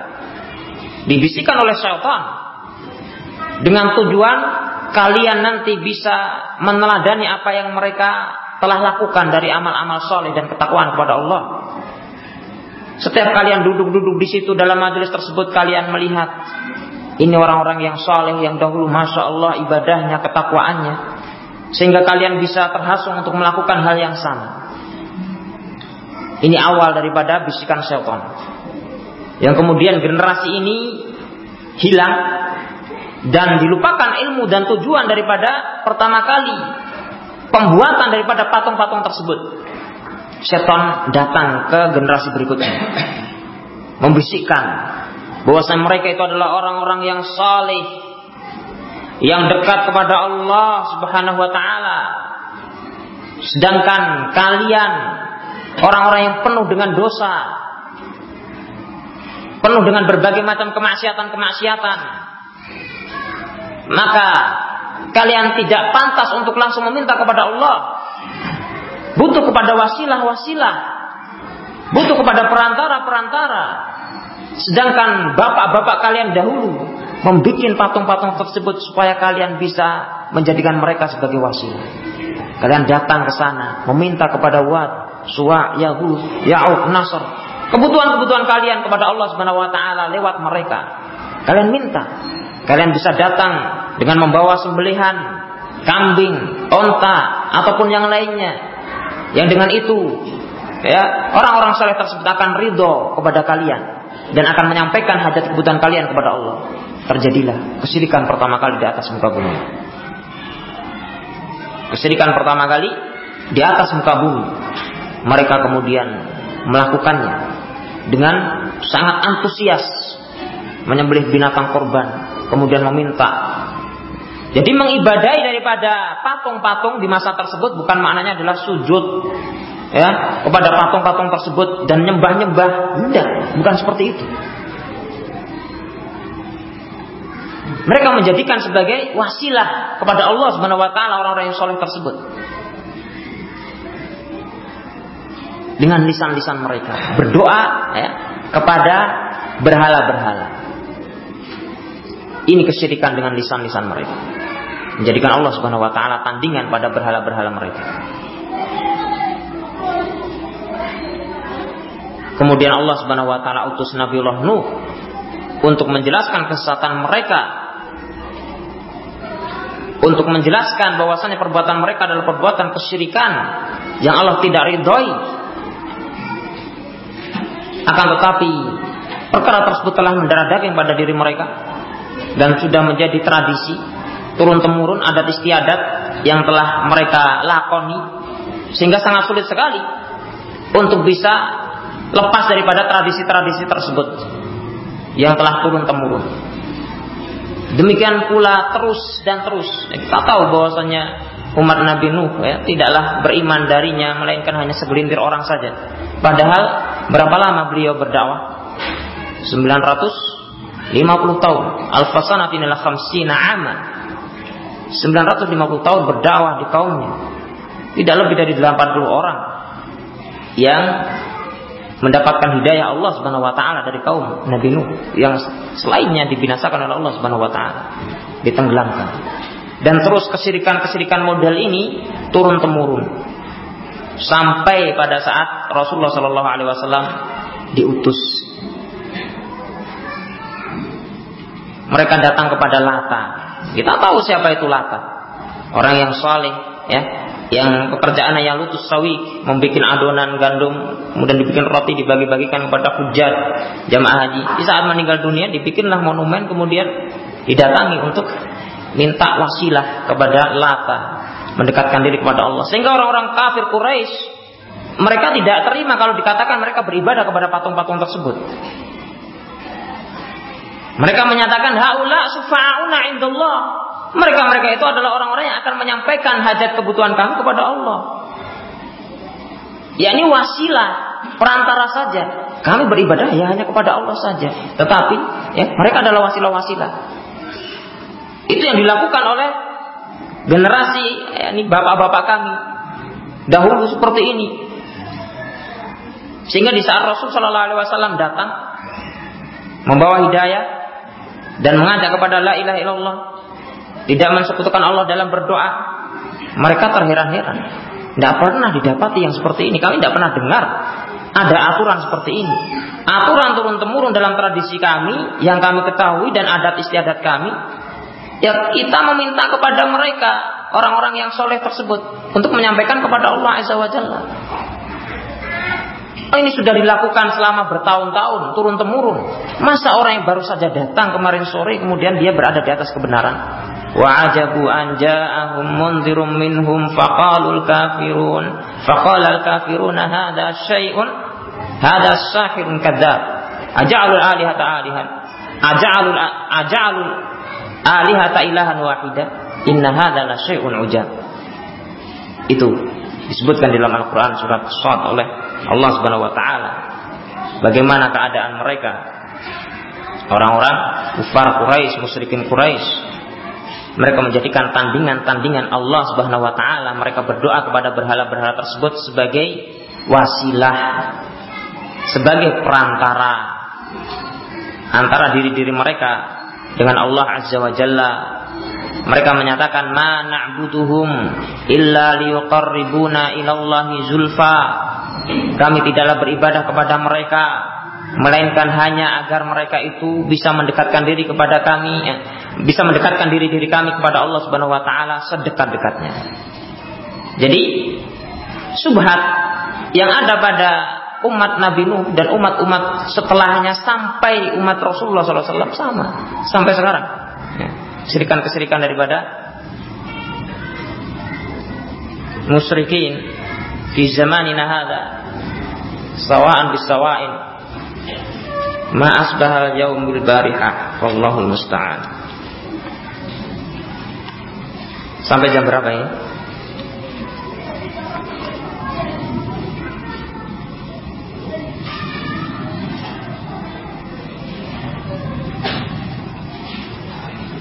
Dibisikkan oleh syaitan dengan tujuan kalian nanti bisa meneladani apa yang mereka telah lakukan dari amal-amal soleh dan ketakwaan kepada Allah. Setiap kalian duduk-duduk di situ dalam majelis tersebut kalian melihat ini orang-orang yang saleh yang dahulu masya Allah ibadahnya ketakwaannya sehingga kalian bisa terhasung untuk melakukan hal yang sama. Ini awal daripada bisikan syaitan. Yang kemudian generasi ini hilang dan dilupakan ilmu dan tujuan daripada pertama kali pembuatan daripada patung-patung tersebut. Syaitan datang ke generasi berikutnya membisikkan bahwasanya mereka itu adalah orang-orang yang saleh yang dekat kepada Allah Subhanahu wa taala. Sedangkan kalian orang-orang yang penuh dengan dosa, penuh dengan berbagai macam kemaksiatan-kemaksiatan, maka kalian tidak pantas untuk langsung meminta kepada Allah. Butuh kepada wasilah-wasilah, butuh kepada perantara-perantara. Sedangkan bapak-bapak kalian dahulu membuat patung-patung tersebut supaya kalian bisa menjadikan mereka sebagai wasilah. Kalian datang ke sana, meminta kepada Wat, Suwa, Yahud, Ya'uq, Nasr. Kebutuhan-kebutuhan kalian kepada Allah Subhanahu wa taala lewat mereka. Kalian minta. Kalian bisa datang dengan membawa sembelihan kambing, onta ataupun yang lainnya. Yang dengan itu ya, orang-orang saleh tersebut akan ridho kepada kalian dan akan menyampaikan hajat kebutuhan kalian kepada Allah. Terjadilah kesirikan pertama kali di atas muka bumi. Kesirikan pertama kali di atas muka bumi mereka kemudian melakukannya dengan sangat antusias menyembelih binatang korban kemudian meminta jadi mengibadai daripada patung-patung di masa tersebut bukan maknanya adalah sujud. Ya kepada patung-patung tersebut dan nyembah-nyembah. Tidak bukan seperti itu. Mereka menjadikan sebagai wasilah kepada Allah Subhanahu wa taala orang-orang yang soleh tersebut. Dengan lisan-lisan mereka. Berdoa ya, kepada berhala-berhala. Ini kesyirikan dengan lisan-lisan mereka. Menjadikan Allah Subhanahu wa taala tandingan pada berhala-berhala mereka. Kemudian Allah Subhanahu wa taala utus Nabiullah Nuh untuk menjelaskan kesesatan mereka. Untuk menjelaskan bahwasannya perbuatan mereka adalah perbuatan kesyirikan yang Allah tidak ridhoi. Akan tetapi perkara tersebut telah mendarah daging pada diri mereka dan sudah menjadi tradisi turun temurun adat istiadat yang telah mereka lakoni sehingga sangat sulit sekali untuk bisa lepas daripada tradisi-tradisi tersebut yang telah turun temurun. Demikian pula terus dan terus kita tahu bahwasanya umat Nabi Nuh ya, tidaklah beriman darinya melainkan hanya segelintir orang saja. Padahal berapa lama beliau berdakwah? 950 tahun. Al-fasanatin ila khamsina aman. 950 tahun berdakwah di kaumnya. Tidak lebih dari 80 orang yang mendapatkan hidayah Allah Subhanahu wa taala dari kaum Nabi Nuh yang selainnya dibinasakan oleh Allah Subhanahu wa taala, ditenggelamkan. Dan terus kesirikan-kesirikan model ini turun temurun sampai pada saat Rasulullah Shallallahu Alaihi Wasallam diutus. Mereka datang kepada Lata. Kita tahu siapa itu Lata. Orang yang saleh, ya, yang pekerjaannya yang lutus sawi, membuat adonan gandum, kemudian dibikin roti dibagi-bagikan kepada hujat jamaah haji. Di saat meninggal dunia dibikinlah monumen kemudian didatangi untuk minta wasilah kepada Lata, mendekatkan diri kepada Allah. Sehingga orang-orang kafir Quraisy mereka tidak terima kalau dikatakan mereka beribadah kepada patung-patung tersebut. Mereka menyatakan haula sufa'una indallah. Mereka-mereka itu adalah orang-orang yang akan menyampaikan hajat kebutuhan kami kepada Allah. Ya ini wasilah, perantara saja. Kami beribadah ya hanya kepada Allah saja. Tetapi ya mereka adalah wasilah-wasilah. Itu yang dilakukan oleh generasi ini bapak-bapak kami dahulu seperti ini. Sehingga di saat Rasul Shallallahu Alaihi Wasallam datang membawa hidayah dan mengajak kepada la ilaha illallah, tidak mensekutukan Allah dalam berdoa, mereka terheran-heran. Tidak pernah didapati yang seperti ini. Kami tidak pernah dengar ada aturan seperti ini. Aturan turun temurun dalam tradisi kami yang kami ketahui dan adat istiadat kami Ya kita meminta kepada mereka orang-orang yang soleh tersebut untuk menyampaikan kepada Allah Azza wa Jalla. Ini sudah dilakukan selama bertahun-tahun, turun temurun. Masa orang yang baru saja datang kemarin sore kemudian dia berada di atas kebenaran? Wa ajabu an munzirum minhum faqalul kafirun. Faqala al kafiruna hadha syai'un hadha sahirun kadzab. Aja'alul alihata alihan. Aja'alul aja'alul alihata ilahan wahida. Inna hadha la syai'un ujab. Itu disebutkan di dalam Al-Qur'an surat Shad oleh Allah Subhanahu wa taala. Bagaimana keadaan mereka? Orang-orang kufar Quraisy, musyrikin Quraisy. Mereka menjadikan tandingan-tandingan Allah Subhanahu wa taala. Mereka berdoa kepada berhala-berhala tersebut sebagai wasilah, sebagai perantara antara diri-diri mereka dengan Allah Azza wa Jalla mereka menyatakan ma na'buduhum illa liyuqarribuna ilallahi zulfa kami tidaklah beribadah kepada mereka melainkan hanya agar mereka itu bisa mendekatkan diri kepada kami eh, bisa mendekatkan diri diri kami kepada Allah Subhanahu wa taala sedekat-dekatnya. Jadi subhat yang ada pada umat Nabi Nuh dan umat-umat setelahnya sampai umat Rasulullah SAW sama sampai sekarang. Kesirikan-kesirikan daripada musyrikin fi zamanina hadha sawa'an bisawa'in ma asbahal yaum bil barihah wallahu musta'an. Sampai jam berapa ini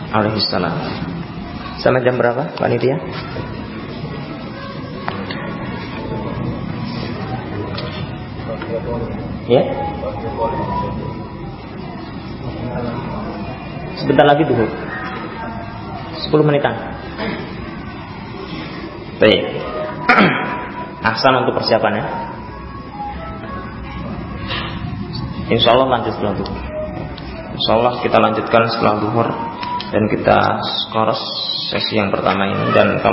Alaihissalam Sampai jam berapa panitia? Ya? Sebentar lagi dulu. 10 menitan. Baik. Ahsan untuk persiapannya. Insya Allah lanjut setelah duhur. Insya Allah kita lanjutkan setelah duhur dan kita skor sesi yang pertama ini. Dan kalau